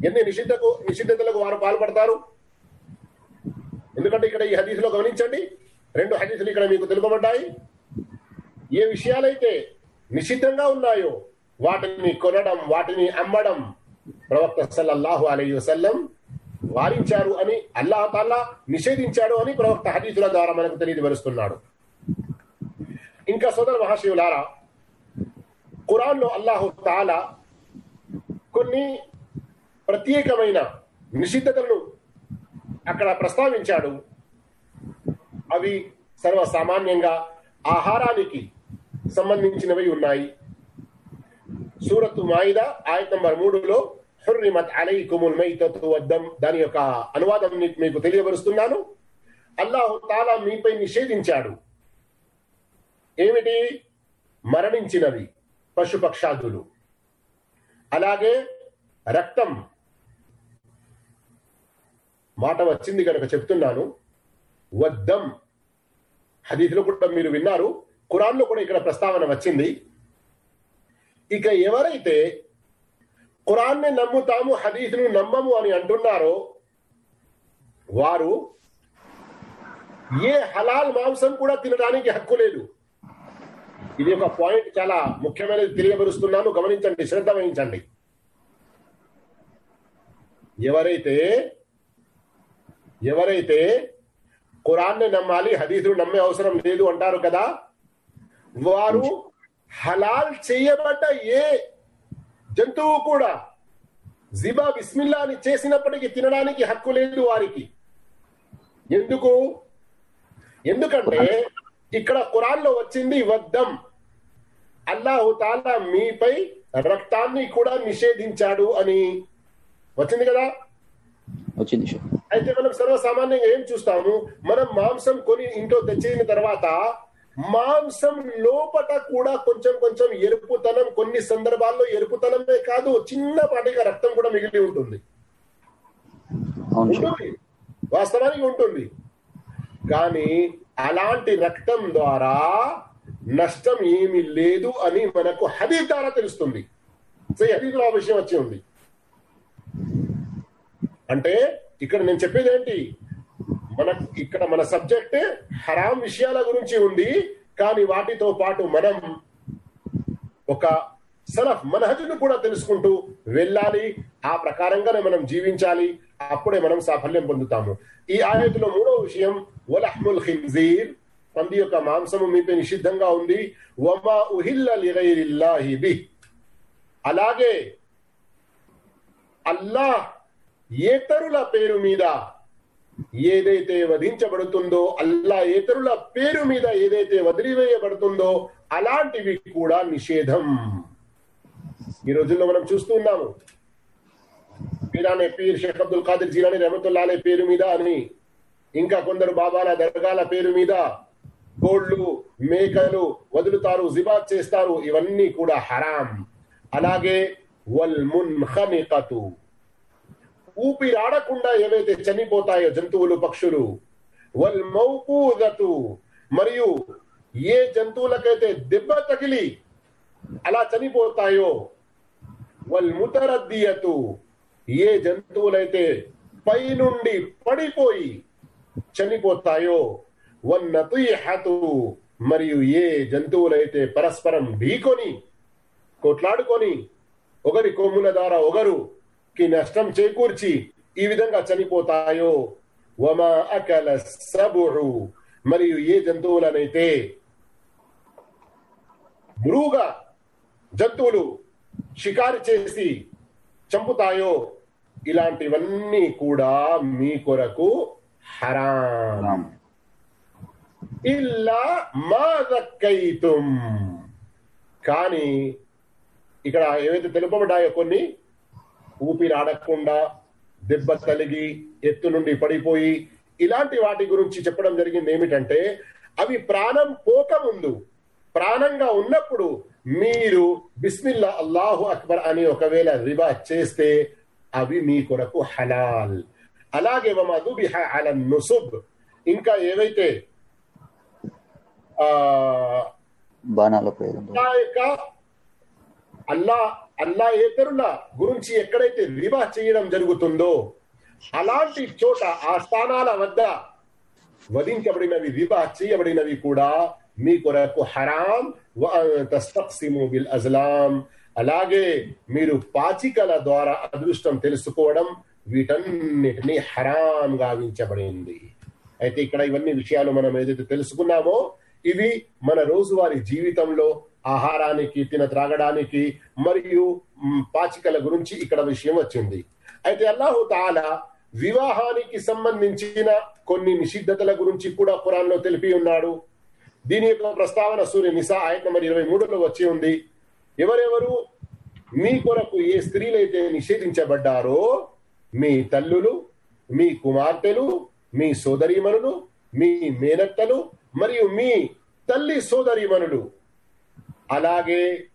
ఎన్ని నిషిద్ధకు నిషిద్ధతలకు వారు పాల్పడతారు? ఎందుకంటే ఇక్కడ ఈ హదీసులో గమనించండి రెండు హదీసులు ఇక్కడ మీకు తెలుపబడ్డాయి. ఏ విషయాలైతే నిషిద్ధంగా ఉన్నాయో వాటిని కొనడం వాటిని అమ్మడం ప్రవక్త సల్లల్లాహు అలైహి వసల్లం వారించారు అని అల్లాహ్ తాలా నిషేధించాడు అని ప్రవక్త హదీసుల ద్వారా మనకు తెలియజేస్తున్నాడు ఇంకా సోదర మహాశివులారా ఖురాన్లో అల్లాహు తాలా కొన్ని ప్రత్యేకమైన నిషిద్ధతలను అక్కడ ప్రస్తావించాడు. అవి సర్వసామాన్యంగా ఆహారానికి సంబంధించినవి ఉన్నాయి. సూరత్ మాయిదా ఆయత్ నంబర్ మూడులో హుర్రిమత్ అలై కుముల్ వద్దం దాని యొక్క అనువాదం మీకు- మీకు తెలియబరుస్తున్నాను అల్లాహు తాలా మీపై నిషేధించాడు. ఏమిటి? మరణించినవి పశుపక్షాదులు. అలాగే రక్తం మాట వచ్చింది కనుక చెప్తున్నాను. వద్దం హదీస్లో కూడా మీరు విన్నారు. ఖురాన్లో కూడా ఇక్కడ ప్రస్తావన వచ్చింది. ఇక ఎవరైతే ఖురాన్ని నమ్ముతాము హదీస్ను నమ్మము అని అంటున్నారో వారు ఏ హలాల్ మాంసం కూడా తినడానికి హక్కు లేదు. ఇది ఒక పాయింట్ చాలా ముఖ్యమైనది తెలియబరుస్తున్నాను గమనించండి శ్రద్ధ వహించండి. ఎవరైతే ఎవరైతే ఖురాన్ని నమ్మాలి హదీసులు నమ్మే అవసరం లేదు అంటారు కదా వారు హలాల్ చేయబడ్డ ఏ జంతువు కూడా జిబా బిస్మిల్లా అని చేసినప్పటికీ తినడానికి హక్కు లేదు వారికి. ఎందుకు? ఎందుకంటే ఇక్కడ ఖురాన్లో వచ్చింది వద్దం అల్లాహు తాలా మీపై రక్తాన్ని కూడా నిషేధించాడు అని. వచ్చింది కదా? వచ్చింది అయితే మనం సర్వసామాన్యంగా ఏం చూస్తాము? మనం మాంసం కొని ఇంట్లో తెచ్చిన తర్వాత మాంసం లోపట కూడా కొంచెం కొంచెం ఎరుపుతనం కొన్ని సందర్భాల్లో ఎరుపుతనమే కాదు చిన్నపాటిగా రక్తం కూడా మిగిలి ఉంటుంది. వాస్తవానికి ఉంటుంది. కానీ అలాంటి రక్తం ద్వారా నష్టం ఏమీ లేదు అని మనకు హదీద్ ద్వారా తెలుస్తుంది. హదీద్లో ఆ విషయం వచ్చి ఉంది. అంటే ఇక్కడ నేను చెప్పేది ఏంటి? మన ఇక్కడ మన సబ్జెక్ట్ హరాం విషయాల గురించి ఉంది కానీ వాటితో పాటు మనం ఒక సలఫ్ మనహజును కూడా తెలుసుకుంటూ వెళ్ళాలి ఆ ప్రకారంగానే మనం జీవించాలి అప్పుడే మనం సాఫల్యం పొందుతాము. ఈ ఆయతిలో మూడో విషయం వలహ్ముల్ ఖింజీర్ పంది యొక్క మాంసము మీపై నిషిద్ధంగా ఉంది వమా ఉహిల్ల అలాగే అల్లాహ్ ఏతరుల పేరు మీద ఏదైతే వధించబడుతుందో అల్లా ఏతరుల పేరు మీద ఏదైతే వదిలివేయబడుతుందో అలాంటివి కూడా నిషేధం. ఈ రోజుల్లో మనం చూస్తూ ఉన్నాము. పీరానే పీర్ షేఖ్ అబ్దుల్ ఖాదిర్ జీరాని రహమతుల్లాలే పేరు మీద అని ఇంకా కొందరు బాబాల దర్గాల పేరు మీద కోళ్ళు మేకలు వదులుతారు జిబాత్ చేస్తారు ఇవన్నీ కూడా హరాం. అలాగే వల్ మున్ఖనికతు ఊపిరాడకుండా ఏవైతే చనిపోతాయో జంతువులు పక్షులు వల్ మౌకూదతు మరియు ఏ జంతువులకైతే దెబ్బ తగిలి అలా చనిపోతాయో వల్ ముతరద్దియతు ఏ జంతువులైతే పైనుండి పడిపోయి చనిపోతాయో వన్నతీహతు మరియు ఏ జంతువులైతే పరస్పరం ఢీకొని కొట్లాడుకొని ఒకరి కొమ్ముల ద్వారా ఒకరుకి నష్టం చేకూర్చి ఈ విధంగా చనిపోతాయో. వమా అకల సబుహు మరియు ఏ జంతువులనైతే మృగ జంతువులు షికారు చేసి చంపుతాయో ఇలాంటివన్నీ కూడా మీ కొరకు హరాం. ఇల్లా మా దక్కైతుం. కానీ ఇక్కడ ఏవైతే తెలుపబడ్డాయో కొన్ని ఊపిరి ఆడకుండా దెబ్బ తలిగి ఎత్తు నుండి పడిపోయి ఇలాంటి వాటి గురించి చెప్పడం జరిగింది ఏమిటంటే అవి ప్రాణం పోకముందు ప్రాణంగా ఉన్నప్పుడు మీరు బిస్మిల్లా అల్లాహు అక్బర్ అని ఒకవేళ రిబా చేస్తే అవి మీ కొరకు హలాల్. అలాగే అల నుసుబ్. ఇంకా ఏవైతే బాణాల అల్లా అల్లా ఏతరుల గురించి ఎక్కడైతే రిబా చేయడం జరుగుతుందో అలాంటి చోట ఆ స్థానాల వద్ద వధించబడినవి రిబా చేయబడినవి కూడా మీ కొరకు హరాం. వ బిల్ అజ్లాం. అలాగే మీరు పాచికల ద్వారా అదృష్టం తెలుసుకోవడం వీటన్నిటినీ హరాం గావించబడింది అయితే ఇక్కడ ఇవన్నీ విషయాలు మనం ఏదైతే తెలుసుకున్నామో ఇవి మన రోజువారీ జీవితంలో ఆహారానికి తిన త్రాగడానికి మరియు పాచికల గురించి ఇక్కడ విషయం వచ్చింది. అయితే అల్లాహు తాలా వివాహానికి సంబంధించిన కొన్ని నిషిద్ధతల గురించి కూడా ఖురాన్లో తెలిపి ఉన్నాడు. దీని యొక్క ప్రస్తావన సూర్య నిసా ఆయన నెంబర్ ఇరవై మూడులో వచ్చి ఉంది. ఎవరెవరు మీ కొరకు ఏ స్త్రీలైతే నిషేధించబడ్డారో మీ తల్లులు మీ కుమార్తెలు మీ సోదరీమణులు మీ మేనత్తలు మరియు మీ తల్లి సోదరీమణులు అలాగే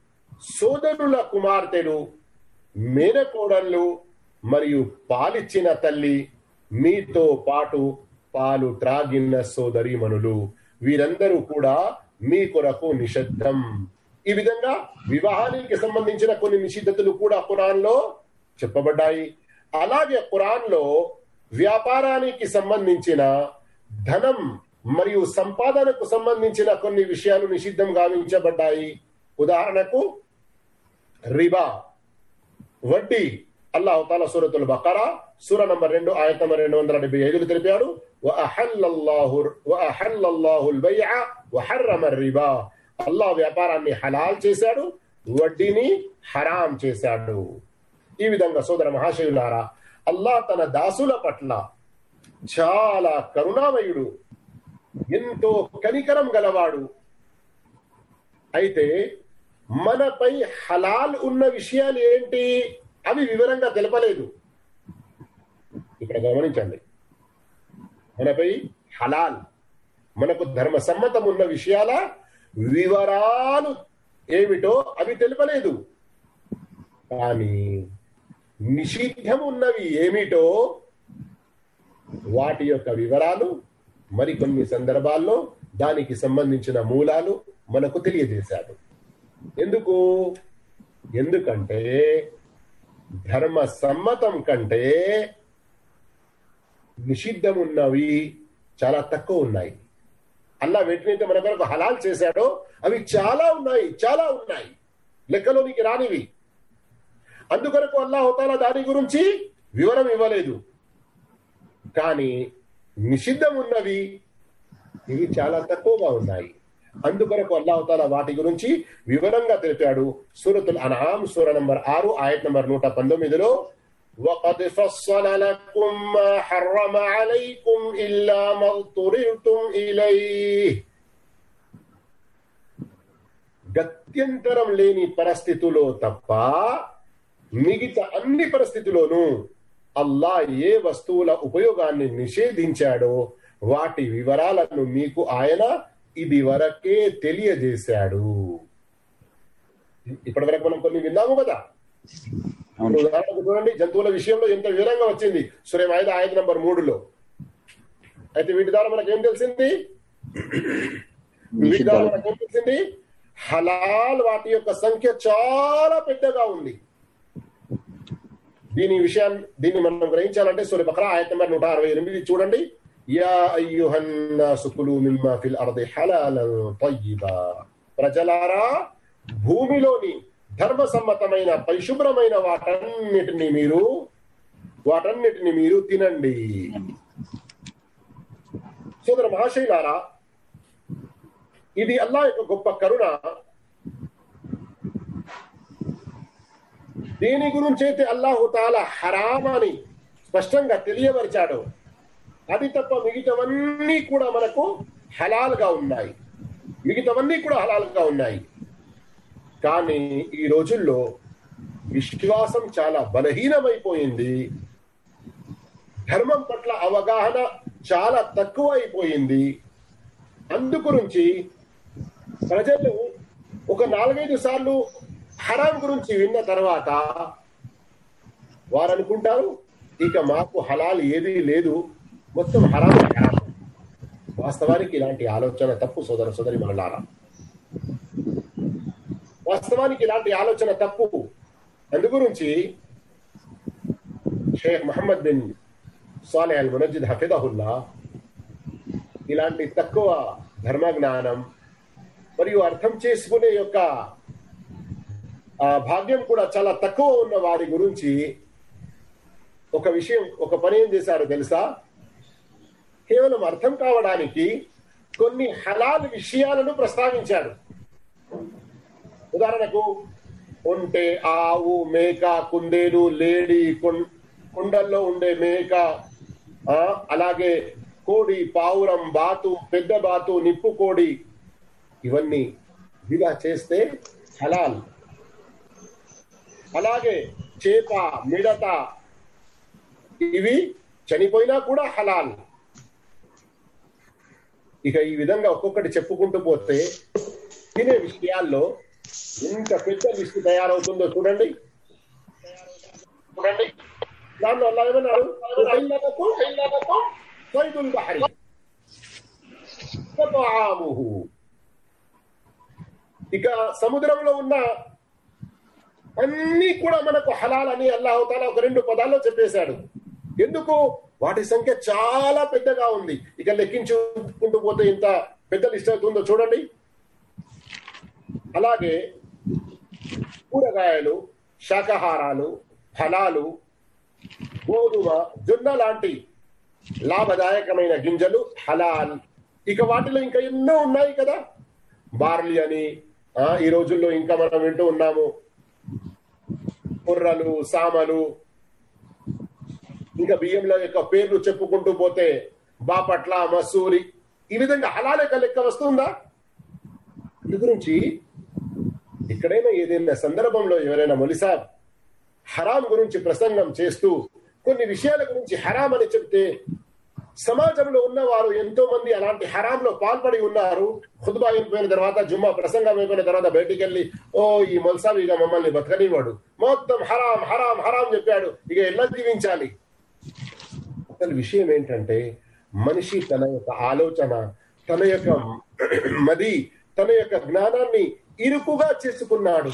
సోదరుల కుమార్తెలు మేనకోడళ్ళు మరియు పాలిచ్చిన తల్లి మీతో పాటు పాలు త్రాగిన సోదరీమణులు. వీరందరూ కూడా మీ కొరకు నిషిద్ధం ఈ విధంగా వివాహానికి సంబంధించిన కొన్ని నిషిద్ధతలు కూడా ఖురాన్లో చెప్పబడ్డాయి. అలాగే ఖురాన్లో వ్యాపారానికి సంబంధించిన ధనం మరియు సంపాదనకు సంబంధించిన కొన్ని విషయాలు నిషిద్ధం గావించబడ్డాయి. ఉదాహరణకు రిబా వడ్డీ అల్లాహతాల సూరతుల్ బకరా సూర నంబర్ రెండు ఆయత నంబర్ రెండు వందల డెబ్బై ఐదులు తెలిపాడు అల్లా వ్యాపారాన్ని హలాల్ చేశాడు వడ్డీని హరాం చేశాడు. ఈ విధంగా సోదర మహాశయులారా అల్లా తన దాసుల పట్ల చాలా కరుణామయుడు ఎంతో కనికరం గలవాడు. అయితే మనపై హలాల్ ఉన్న విషయాలు ఏంటి అవి వివరంగా తెలపలేదు. ఇక్కడ గమనించండి. మనపై హలాల్ మనకు ధర్మ సమ్మతం ఉన్న విషయాల వివరాలు ఏమిటో అవి తెలపలేదు. కానీ నిషిద్ధం ఉన్నవి ఏమిటో వాటి యొక్క వివరాలు మరికొన్ని సందర్భాల్లో దానికి సంబంధించిన మూలాలు మనకు తెలియజేశాడు. ఎందుకు? ఎందుకంటే ధర్మ సమ్మతం కంటే నిషిద్ధం ఉన్నవి చాలా తక్కువ ఉన్నాయి. అల్లా వెంటనే మన కొరకు హలాల్ చేశాడో అవి చాలా ఉన్నాయి చాలా ఉన్నాయి. లెక్కలోనికి రానివి. అందుకొరకు అల్లాహోతాల దాని గురించి వివరం ఇవ్వలేదు. కానీ నిషిద్ధం ఉన్నవి ఇవి చాలా తక్కువగా ఉన్నాయి అందుకొరకు అల్లాహతాల వాటి గురించి వివరంగా తెలిపాడు సూరతుల్ అనామ్ సూర నంబర్ ఆరు ఆయత్ నంబర్ నూట పంతొమ్మిదిలో وقد فصل لكم ما حرم عليكم إلا ما اضطررتم إليه గత్యంతరం లేని పరిస్థితుల్లో తప్ప మిగతా అన్ని పరిస్థితుల్లోనూ అల్లా ఏ వస్తువుల ఉపయోగాన్ని నిషేధించాడో వాటి వివరాలను మీకు ఆయన ఇది వరకే తెలియజేశాడు. ఇప్పటి వరకు మనం కొన్ని విన్నాము కదా? ఉదాహరణకు చూడండి జంతువుల విషయంలో ఎంత వివరంగా వచ్చింది. సూర్యం ఐదు ఆయత నంబర్ మూడులో. అయితే వీటి ద్వారా మనకు ఏం తెలిసింది? వీటి ద్వారా మనకు ఏం తెలిసింది? హలాల్ వాటి యొక్క సంఖ్య చాలా పెద్దగా ఉంది. దీని విషయాన్ని దీన్ని మనం గ్రహించాలంటే సూర్య బక్రా ఆయత నెంబర్ నూట అరవై ఎనిమిది చూడండి. యా అయ్యుహన్నాసు కులు మిమ్మా ఫిల్ అర్ది హలాలన్ తయ్యిబా. ప్రజలారా భూమిలోని ధర్మ సమ్మతమైన పరిశుభ్రమైన వాటన్నిటిని మీరు వాటన్నిటిని మీరు తినండి. సోదర మహాశైలారా ఇది అల్లా యొక్క గొప్ప కరుణ. దీని గురించి అయితే అల్లాహు తాల హరామ్ అని స్పష్టంగా తెలియపరిచాడు అది తప్ప మిగతావన్నీ కూడా మనకు హలాల్గా ఉన్నాయి. మిగతావన్నీ కూడా హలాల్గా ఉన్నాయి. కానీ ఈ రోజుల్లో విశ్వాసం చాలా బలహీనమైపోయింది. ధర్మం పట్ల అవగాహన చాలా తక్కువ అయిపోయింది అందు గురించి ప్రజలు ఒక నాలుగైదు సార్లు హరాం గురించి విన్న తర్వాత వారు అనుకుంటారు ఇక మాకు హలాల్ ఏదీ లేదు. మొత్తం హరాం హరాం. వాస్తవానికి ఇలాంటి ఆలోచన తప్పు సోదర సోదరి మనలారా. వాస్తవానికి ఇలాంటి ఆలోచన తప్పు. అందుగురించి షేక్ మహమ్మద్ బిన్ సాలే అల్ మునజిద్ హఫిదహుల్లా ఇలాంటి తక్కువ ధర్మ జ్ఞానం మరియు అర్థం చేసుకునే యొక్క భాగ్యం కూడా చాలా తక్కువ ఉన్న వారి గురించి ఒక విషయం ఒక పని ఏం చేశారు తెలుసా? కేవలం అర్థం కావడానికి కొన్ని హలాల్ విషయాలను ప్రస్తావించాడు ఉదాహరణకు ఉంటే ఆవు మేక కుందేలు లేడి కుండల్లో ఉండే మేక ఆ, అలాగే కోడి పావురం బాతు పెద్ద బాతు నిప్పు కోడి ఇవన్నీ ఇలా చేస్తే హలాల్. అలాగే చేప మిడత ఇవి చనిపోయినా కూడా హలాల్. ఇక ఈ విధంగా ఒక్కొక్కటి చెప్పుకుంటూ పోతే తినే విషయాల్లో ఎంత పెద్ద లిస్ట్ తయారవుతుందో చూడండి. చూడండి. దాంట్లో అలా ఏమన్నారు సైదుల్ బహరి. ఇక సముద్రంలో ఉన్న అన్ని కూడా మనకు హలాల్ అని అల్లాహతాల ఒక రెండు పదాల్లో చెప్పేశాడు. ఎందుకు? వాటి సంఖ్య చాలా పెద్దగా ఉంది. ఇక లెక్కించుకుంటూ పోతే ఇంత పెద్ద లిస్ట్ అవుతుందో చూడండి. అలాగే కూరగాయలు శాకాహారాలు ఫలాలు గోధుమ జొన్న లాంటి లాభదాయకమైన గింజలు హలాల్. ఇక వాటిలో ఇంకా ఎన్నో ఉన్నాయి కదా? బార్లీ అని ఈ రోజుల్లో ఇంకా మనం వింటూ ఉన్నాము. గుర్రాలు సామలు. ఇంకా బియ్యంలో యొక్క పేర్లు చెప్పుకుంటూ పోతే బాపట్ల మసూరి ఈ విధంగా హలాలేక లెక్క వస్తుందా? ఇది గురించి ఎక్కడైనా ఏదైనా సందర్భంలో ఎవరైనా మొలిసాబ్ హరాం గురించి ప్రసంగం చేస్తూ కొన్ని విషయాల గురించి హరాం అని చెప్తే సమాజంలో ఉన్నవారు ఎంతో మంది అలాంటి హరాంలో పాల్పడి ఉన్నారు. ఖుద్బా అయిపోయిన తర్వాత జుమ్మా ప్రసంగం అయిపోయిన తర్వాత బయటికి వెళ్ళి ఓ ఈ మొల్సాబ్ ఇక మమ్మల్ని బతకనివాడు మొత్తం హరాం హరాం హరాం చెప్పాడు. ఇక ఎలా జీవించాలి? అసలు విషయం ఏంటంటే మనిషి తన యొక్క ఆలోచన తన యొక్క మది తన యొక్క జ్ఞానాన్ని ఇరుకుగా చేసుకున్నాడు.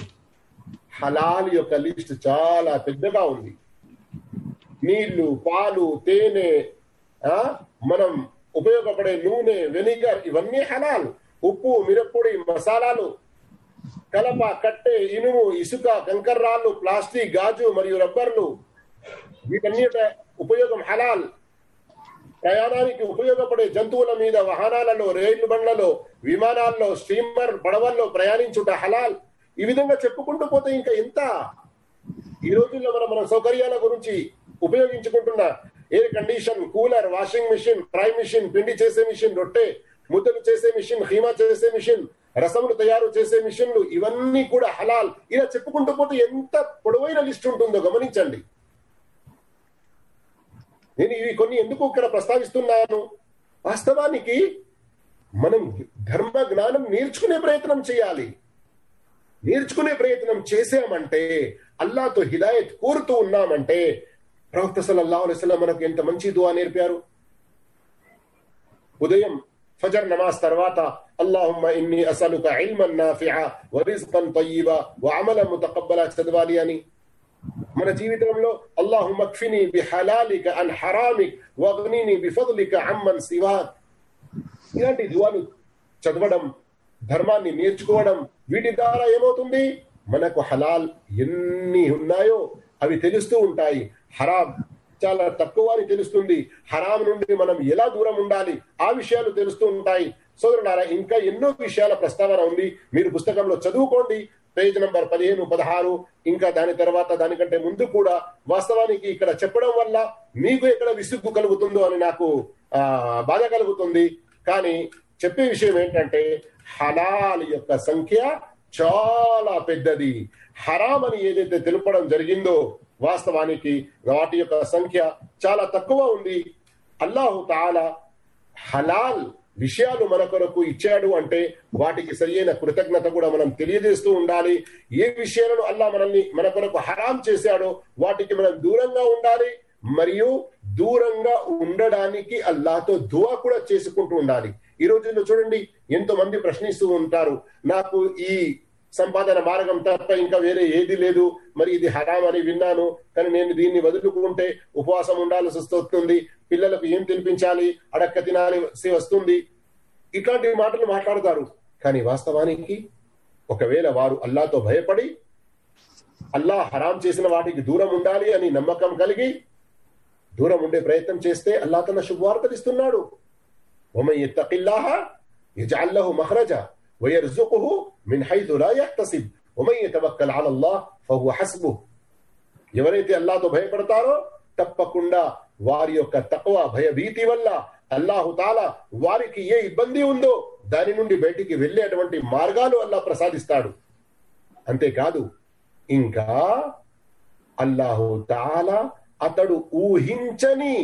హలాల్ యొక్క లిస్ట్ చాలా పెద్దగా ఉంది. నీళ్ళు పాలు తేనె మనం ఉపయోగపడే నూనె వెనిగర్ ఇవన్నీ హలాల్. ఉప్పు మిరప్పొడి మసాలాలు. కలప కట్టె ఇనుము ఇసుక కంకర్రాళ్ళు ప్లాస్టిక్ గాజు మరియు రబ్బర్లు. వీటన్నిటి ఉపయోగం హలాల్. ప్రయాణానికి ఉపయోగపడే జంతువుల మీద వాహనాలలో రైలు బండ్లలో విమానాల్లో స్టీమర్ పడవల్లో ప్రయాణించుట హలాల్. ఈ విధంగా చెప్పుకుంటూ పోతే ఇంకా ఎంత? ఈ రోజుల్లో మనం మన సౌకర్యాల గురించి ఉపయోగించుకుంటున్న air condition cooler washing machine fry machine పిండి చేసే మిషన్ రొట్టె ముద్దలు చేసే మిషన్ హీమా చేసే మిషన్ రసములు తయారు చేసే మిషన్లు ఇవన్నీ కూడా హలాల్. ఇలా చెప్పుకుంటూ పోతే ఎంత పొడవైన లిస్ట్ ఉంటుందో గమనించండి. నేను ఇవి కొన్ని ఎందుకు ఇక్కడ ప్రస్తావిస్తున్నాను? వాస్తవానికి మనం ధర్మ జ్ఞానం నేర్చుకునే ప్రయత్నం చేయాలి. నేర్చుకునే ప్రయత్నం చేసామంటే అల్లాతో హిదాయత్ కోరుతూ ఉన్నామంటే ప్రవక్త సల్లల్లాహు అలైహి మనకు ఎంత మంచి దువా నేర్పారు? ఉదయం ఫజర్ నమాజ్ తర్వాత అల్లాహుమ్మ ఇన్ని అసలుక ఇల్మన్ నాఫిఅ వ రిజ్కన్ తయ్యిబా వ అమలన్ చదవాలి అని. మన జీవితంలో అల్లాహు మక్ఫిని బి హలాలిక అన్ హరామిక్ వగ్నిని బిఫద్లిక అమ్మన్ సివాక్ ఇలాంటి దువాలు చదవడం ధర్మాన్ని నేర్చుకోవడం వీటి ద్వారా ఏమవుతుంది? మనకు హలాల్ ఎన్ని ఉన్నాయో అవి తెలుస్తూ ఉంటాయి. హరాం చాలా తక్కువ అని తెలుస్తుంది. హరాం నుండి మనం ఎలా దూరం ఉండాలి? ఆ విషయాలు తెలుస్తూ ఉంటాయి. సోదరులారా ఇంకా ఎన్నో విషయాల ప్రస్తావన ఉంది. మీరు పుస్తకంలో చదువుకోండి. పేజ్ నంబర్ పదిహేను పదహారు ఇంకా దాని తర్వాత దానికంటే ముందు కూడా వాస్తవానికి ఇక్కడ చెప్పడం వల్ల మీకు ఎక్కడ విసుగు కలుగుతుందో అని నాకు ఆ బాధ కలుగుతుంది. కానీ చెప్పే విషయం ఏంటంటే హలాల్ యొక్క సంఖ్య చాలా పెద్దది. హరామ్ అని ఏదైతే తెలుపడం జరిగిందో వాస్తవానికి వాటి యొక్క సంఖ్య చాలా తక్కువ ఉంది. అల్లాహు తాలా హలాల్ విషయాలు మన కొరకు ఇచ్చాడు అంటే వాటికి సరియైన కృతజ్ఞత కూడా మనం తెలియజేస్తూ ఉండాలి. ఏ విషయాలను అల్లా మనల్ని మన కొరకు హరాం చేశాడో వాటికి మనం దూరంగా ఉండాలి. మరియు దూరంగా ఉండడానికి అల్లాతో దువా కూడా చేసుకుంటూ ఉండాలి. ఈ రోజుల్లో చూడండి ఎంతో మంది ప్రశ్నిస్తూ ఉంటారు నాకు ఈ సంపాదన మార్గం తప్ప ఇంకా వేరే ఏది లేదు. మరి ఇది హరాం అని విన్నాను. కానీ నేను దీన్ని వదులుకుంటే ఉపవాసం ఉండాల్సి వస్తుంది. పిల్లలకు ఏం తినిపించాలి? అడక్క తినాల్సి వస్తుంది. ఇట్లాంటి మాటలు మాట్లాడతారు. కానీ వాస్తవానికి ఒకవేళ వారు అల్లాతో భయపడి అల్లా హరాం చేసిన వాటికి దూరం ఉండాలి అని నమ్మకం కలిగి దూరం ఉండే ప్రయత్నం చేస్తే అల్లా తన శుభవార్తలు ఇస్తున్నాడు. మహరజా يتق الله يجعل له مخرجا ويرزقه من حيث لا يحتسب ومن يتوكل على الله فهو حسبه ఎవరైతే అల్లాతో భయపడతారో తప్పకుండా వారి యొక్క తక్కువ భయభీతి వల్ల అల్లాహు తాలా వారికి ఏ ఇబ్బంది ఉందో దాని నుండి బయటికి వెళ్ళేటువంటి మార్గాలు అల్లా ప్రసాదిస్తాడు అంతేకాదు ఇంకా అల్లాహు తాలా అతడు ఊహించని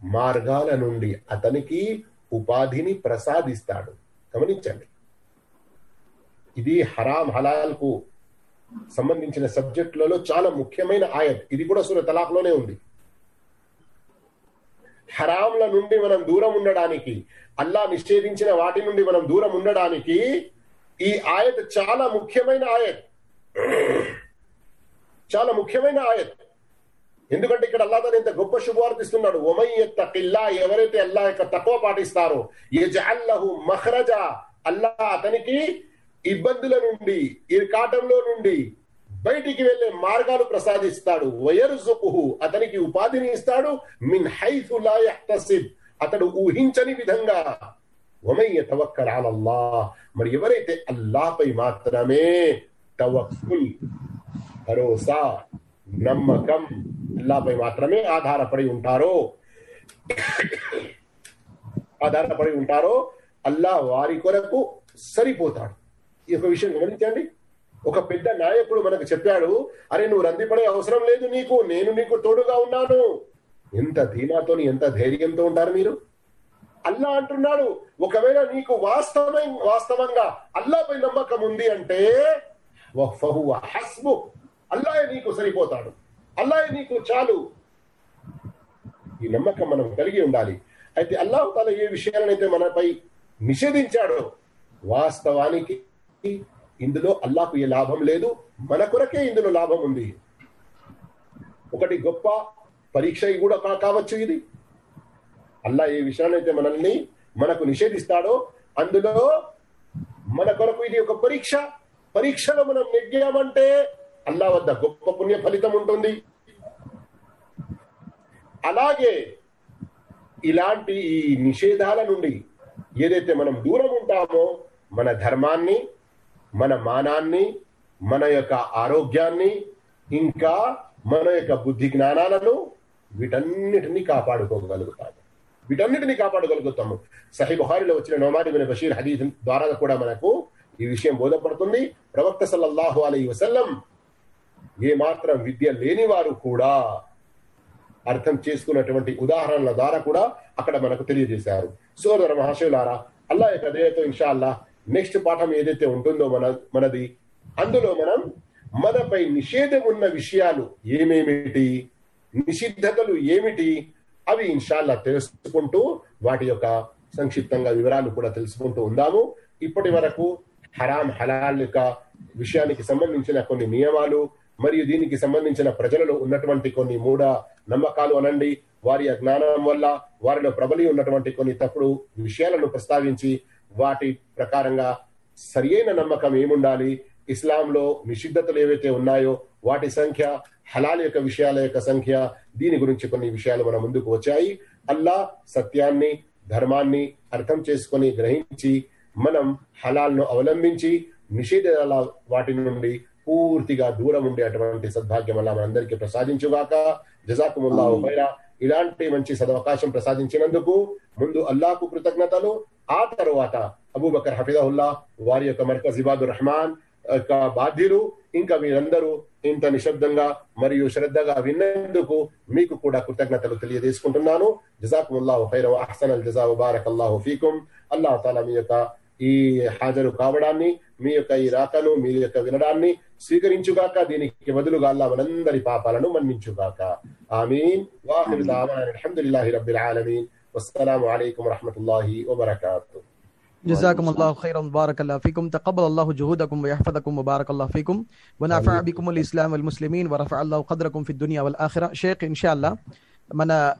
మార్గాల నుండి అతనికి ఉపాధిని ప్రసాదిస్తాడు గమనించండి ఇది హరాం హలాల్కు సంబంధించిన సబ్జెక్టులలో చాలా ముఖ్యమైన ఆయత్. ఇది కూడా సూర తలాక్లోనే ఉంది. హరాంల నుండి మనం దూరం ఉండడానికి అల్లా నిషేధించిన వాటి నుండి మనం దూరం ఉండడానికి ఈ ఆయత్ చాలా ముఖ్యమైన ఆయత్. చాలా ముఖ్యమైన ఆయత్. ఎందుకంటే ఇక్కడ అల్లా తను ఇంత గొప్ప శుభవార్త ఇస్తున్నాడు. ఎవరైతే అల్లా యొక్క తక్కువ పాటిస్తారో యజఅల్లహు మహ్రజా అల్లా అతనికి ఇబ్బందుల నుండి ఇర్కాటంలో నుండి బయటికి వెళ్ళే మార్గాలు ప్రసాదిస్తాడు. వయర్జుకుహు అతనికి ఉపాధిని ఇస్తాడు. మిన్ హైథు లా యహ్తసిబ్ అతడు ఊహించని విధంగా. ఒమయ్య తవక్కల్ అలల్లా మరి ఎవరైతే అల్లాపై మాత్రమే తవక్కుల్ భరోసా నమ్మకం అల్లాపై మాత్రమే ఆధారపడి ఉంటారో ఆధారపడి ఉంటారో అల్లా వారి కొరకు సరిపోతాడు. ఈ యొక్క విషయం గమనించండి. ఒక పెద్ద నాయకుడు మనకు చెప్పాడు అరే నువ్వు రందిపడే అవసరం లేదు నీకు నేను నీకు తోడుగా ఉన్నాను. ఎంత ధీమాతోని ఎంత ధైర్యంతో ఉంటారు మీరు? అల్లా అంటున్నాడు ఒకవేళ నీకు వాస్తవం వాస్తవంగా అల్లాపై నమ్మకం ఉంది అంటే ఫహువ హస్బు అల్లాయే నీకు సరిపోతాడు. అల్లాయే నీకు చాలు. ఈ నమ్మకం మనం కలిగి ఉండాలి. అయితే అల్లాహతాల ఏ విషయాలనైతే మనపై నిషేధించాడో వాస్తవానికి ఇందులో అల్లాకు ఏ లాభం లేదు. మన కొరకే ఇందులో లాభం ఉంది. ఒకటి గొప్ప పరీక్ష కూడా కావచ్చు ఇది. అల్లా ఏ విషయాన్నైతే మనల్ని మనకు నిషేధిస్తాడో అందులో మన కొరకు ఇది ఒక పరీక్ష. పరీక్షలో మనం నెగ్గామంటే అల్లా వద్ద గొప్ప పుణ్య ఫలితం ఉంటుంది. అలాగే ఇలాంటి ఈ నిషేధాల నుండి ఏదైతే మనం దూరం ఉంటామో మన ధర్మాన్ని మన మానాన్ని మన యొక్క ఆరోగ్యాన్ని ఇంకా మన యొక్క బుద్ధి జ్ఞానాలను వీటన్నిటిని కాపాడుకోగలుగుతాము. వీటన్నిటిని కాపాడగలుగుతాము సహీ బుహారిలో వచ్చిన నోమారి బిన్ బషీర్ హదీద్ ద్వారా కూడా మనకు ఈ విషయం బోధపడుతుంది. ప్రవక్త సల్లల్లాహు అలై వసల్లం ఏ మాత్రం విద్య లేని వారు కూడా అర్థం చేసుకున్నటువంటి ఉదాహరణల ద్వారా కూడా అక్కడ మనకు తెలియజేశారు. సోదర మహాశివులారా అల్లా యొక్క దయతో ఇన్షా అల్లా నెక్స్ట్ పాఠం ఏదైతే ఉంటుందో మన మనది అందులో మనం మనపై నిషేధం ఉన్న విషయాలు ఏమేమిటి నిషిద్ధతలు ఏమిటి అవి ఇన్షాల్లా తెలుసుకుంటూ వాటి యొక్క సంక్షిప్తంగా వివరాలు కూడా తెలుసుకుంటూ ఉందాము. ఇప్పటి వరకు హరాం హలాల్ యొక్క విషయానికి సంబంధించిన కొన్ని నియమాలు మరియు దీనికి సంబంధించిన ప్రజలలో ఉన్నటువంటి కొన్ని మూఢ నమ్మకాలు అనండి. వారి అజ్ఞానం వల్ల వారిలో ప్రబలి ఉన్నటువంటి కొన్ని తప్పుడు విషయాలను ప్రస్తావించి వాటి ప్రకారంగా సరియైన నమ్మకం ఏముండాలి? ఇస్లాంలో నిషిద్ధతలు ఏవైతే ఉన్నాయో వాటి సంఖ్య హలాల్ యొక్క విషయాల యొక్క సంఖ్య దీని గురించి కొన్ని విషయాలు మన ముందుకు వచ్చాయి. అల్లా సత్యాన్ని ధర్మాన్ని అర్థం చేసుకొని గ్రహించి మనం హలాల్ను అవలంబించి నిషేధాల వాటి నుండి పూర్తిగా దూరం ఉండేటువంటి సద్భాగ్యం అలా మనందరికీ ప్రసాదించుగాక. జజాకుముల్లా ఖైరా. ఇలాంటి మంచి సదవకాశం ప్రసాదించినందుకు ముందు అల్లాకు కృతజ్ఞతలు. ఆ తర్వాత అబూబకర్ హఫీదహుల్లా వారి యొక్క మర్కజ్ ఇబాదుర్ రహమాన్ యొక్క బాధ్యులు ఇంకా మీరందరూ ఇంత నిశ్శబ్దంగా మరియు శ్రద్ధగా విన్నందుకు మీకు కూడా కృతజ్ఞతలు తెలియజేసుకుంటున్నాను. జజాకుల్లాహు ఖైర అహ్సన్ అల్ జజా ముబారక్ అల్లాహు ఫీకుం. అల్లాహ్ తాలా మీ యొక్క ఈ హాజరు కావడాన్ని మీ యొక్క ఈ రాకను మీ యొక్క వినడాన్ని స్వీకరించుగాక దీనికి బదులుగా అల్లా మనందరి పాపాలను మన్నించుగాక. ఆమీన్. వాహిర్ దావానా రబ్బిల్ ఆలమీన్. والسلام عليكم ورحمة الله وبركاته جزاكم الله خيرا بارك الله فيكم تقبل الله جهودكم ويحفظكم وبارك الله فيكم ونفع بكم الإسلام والمسلمين ورفع الله قدركم في الدنيا والآخرة شيخ إن شاء الله منا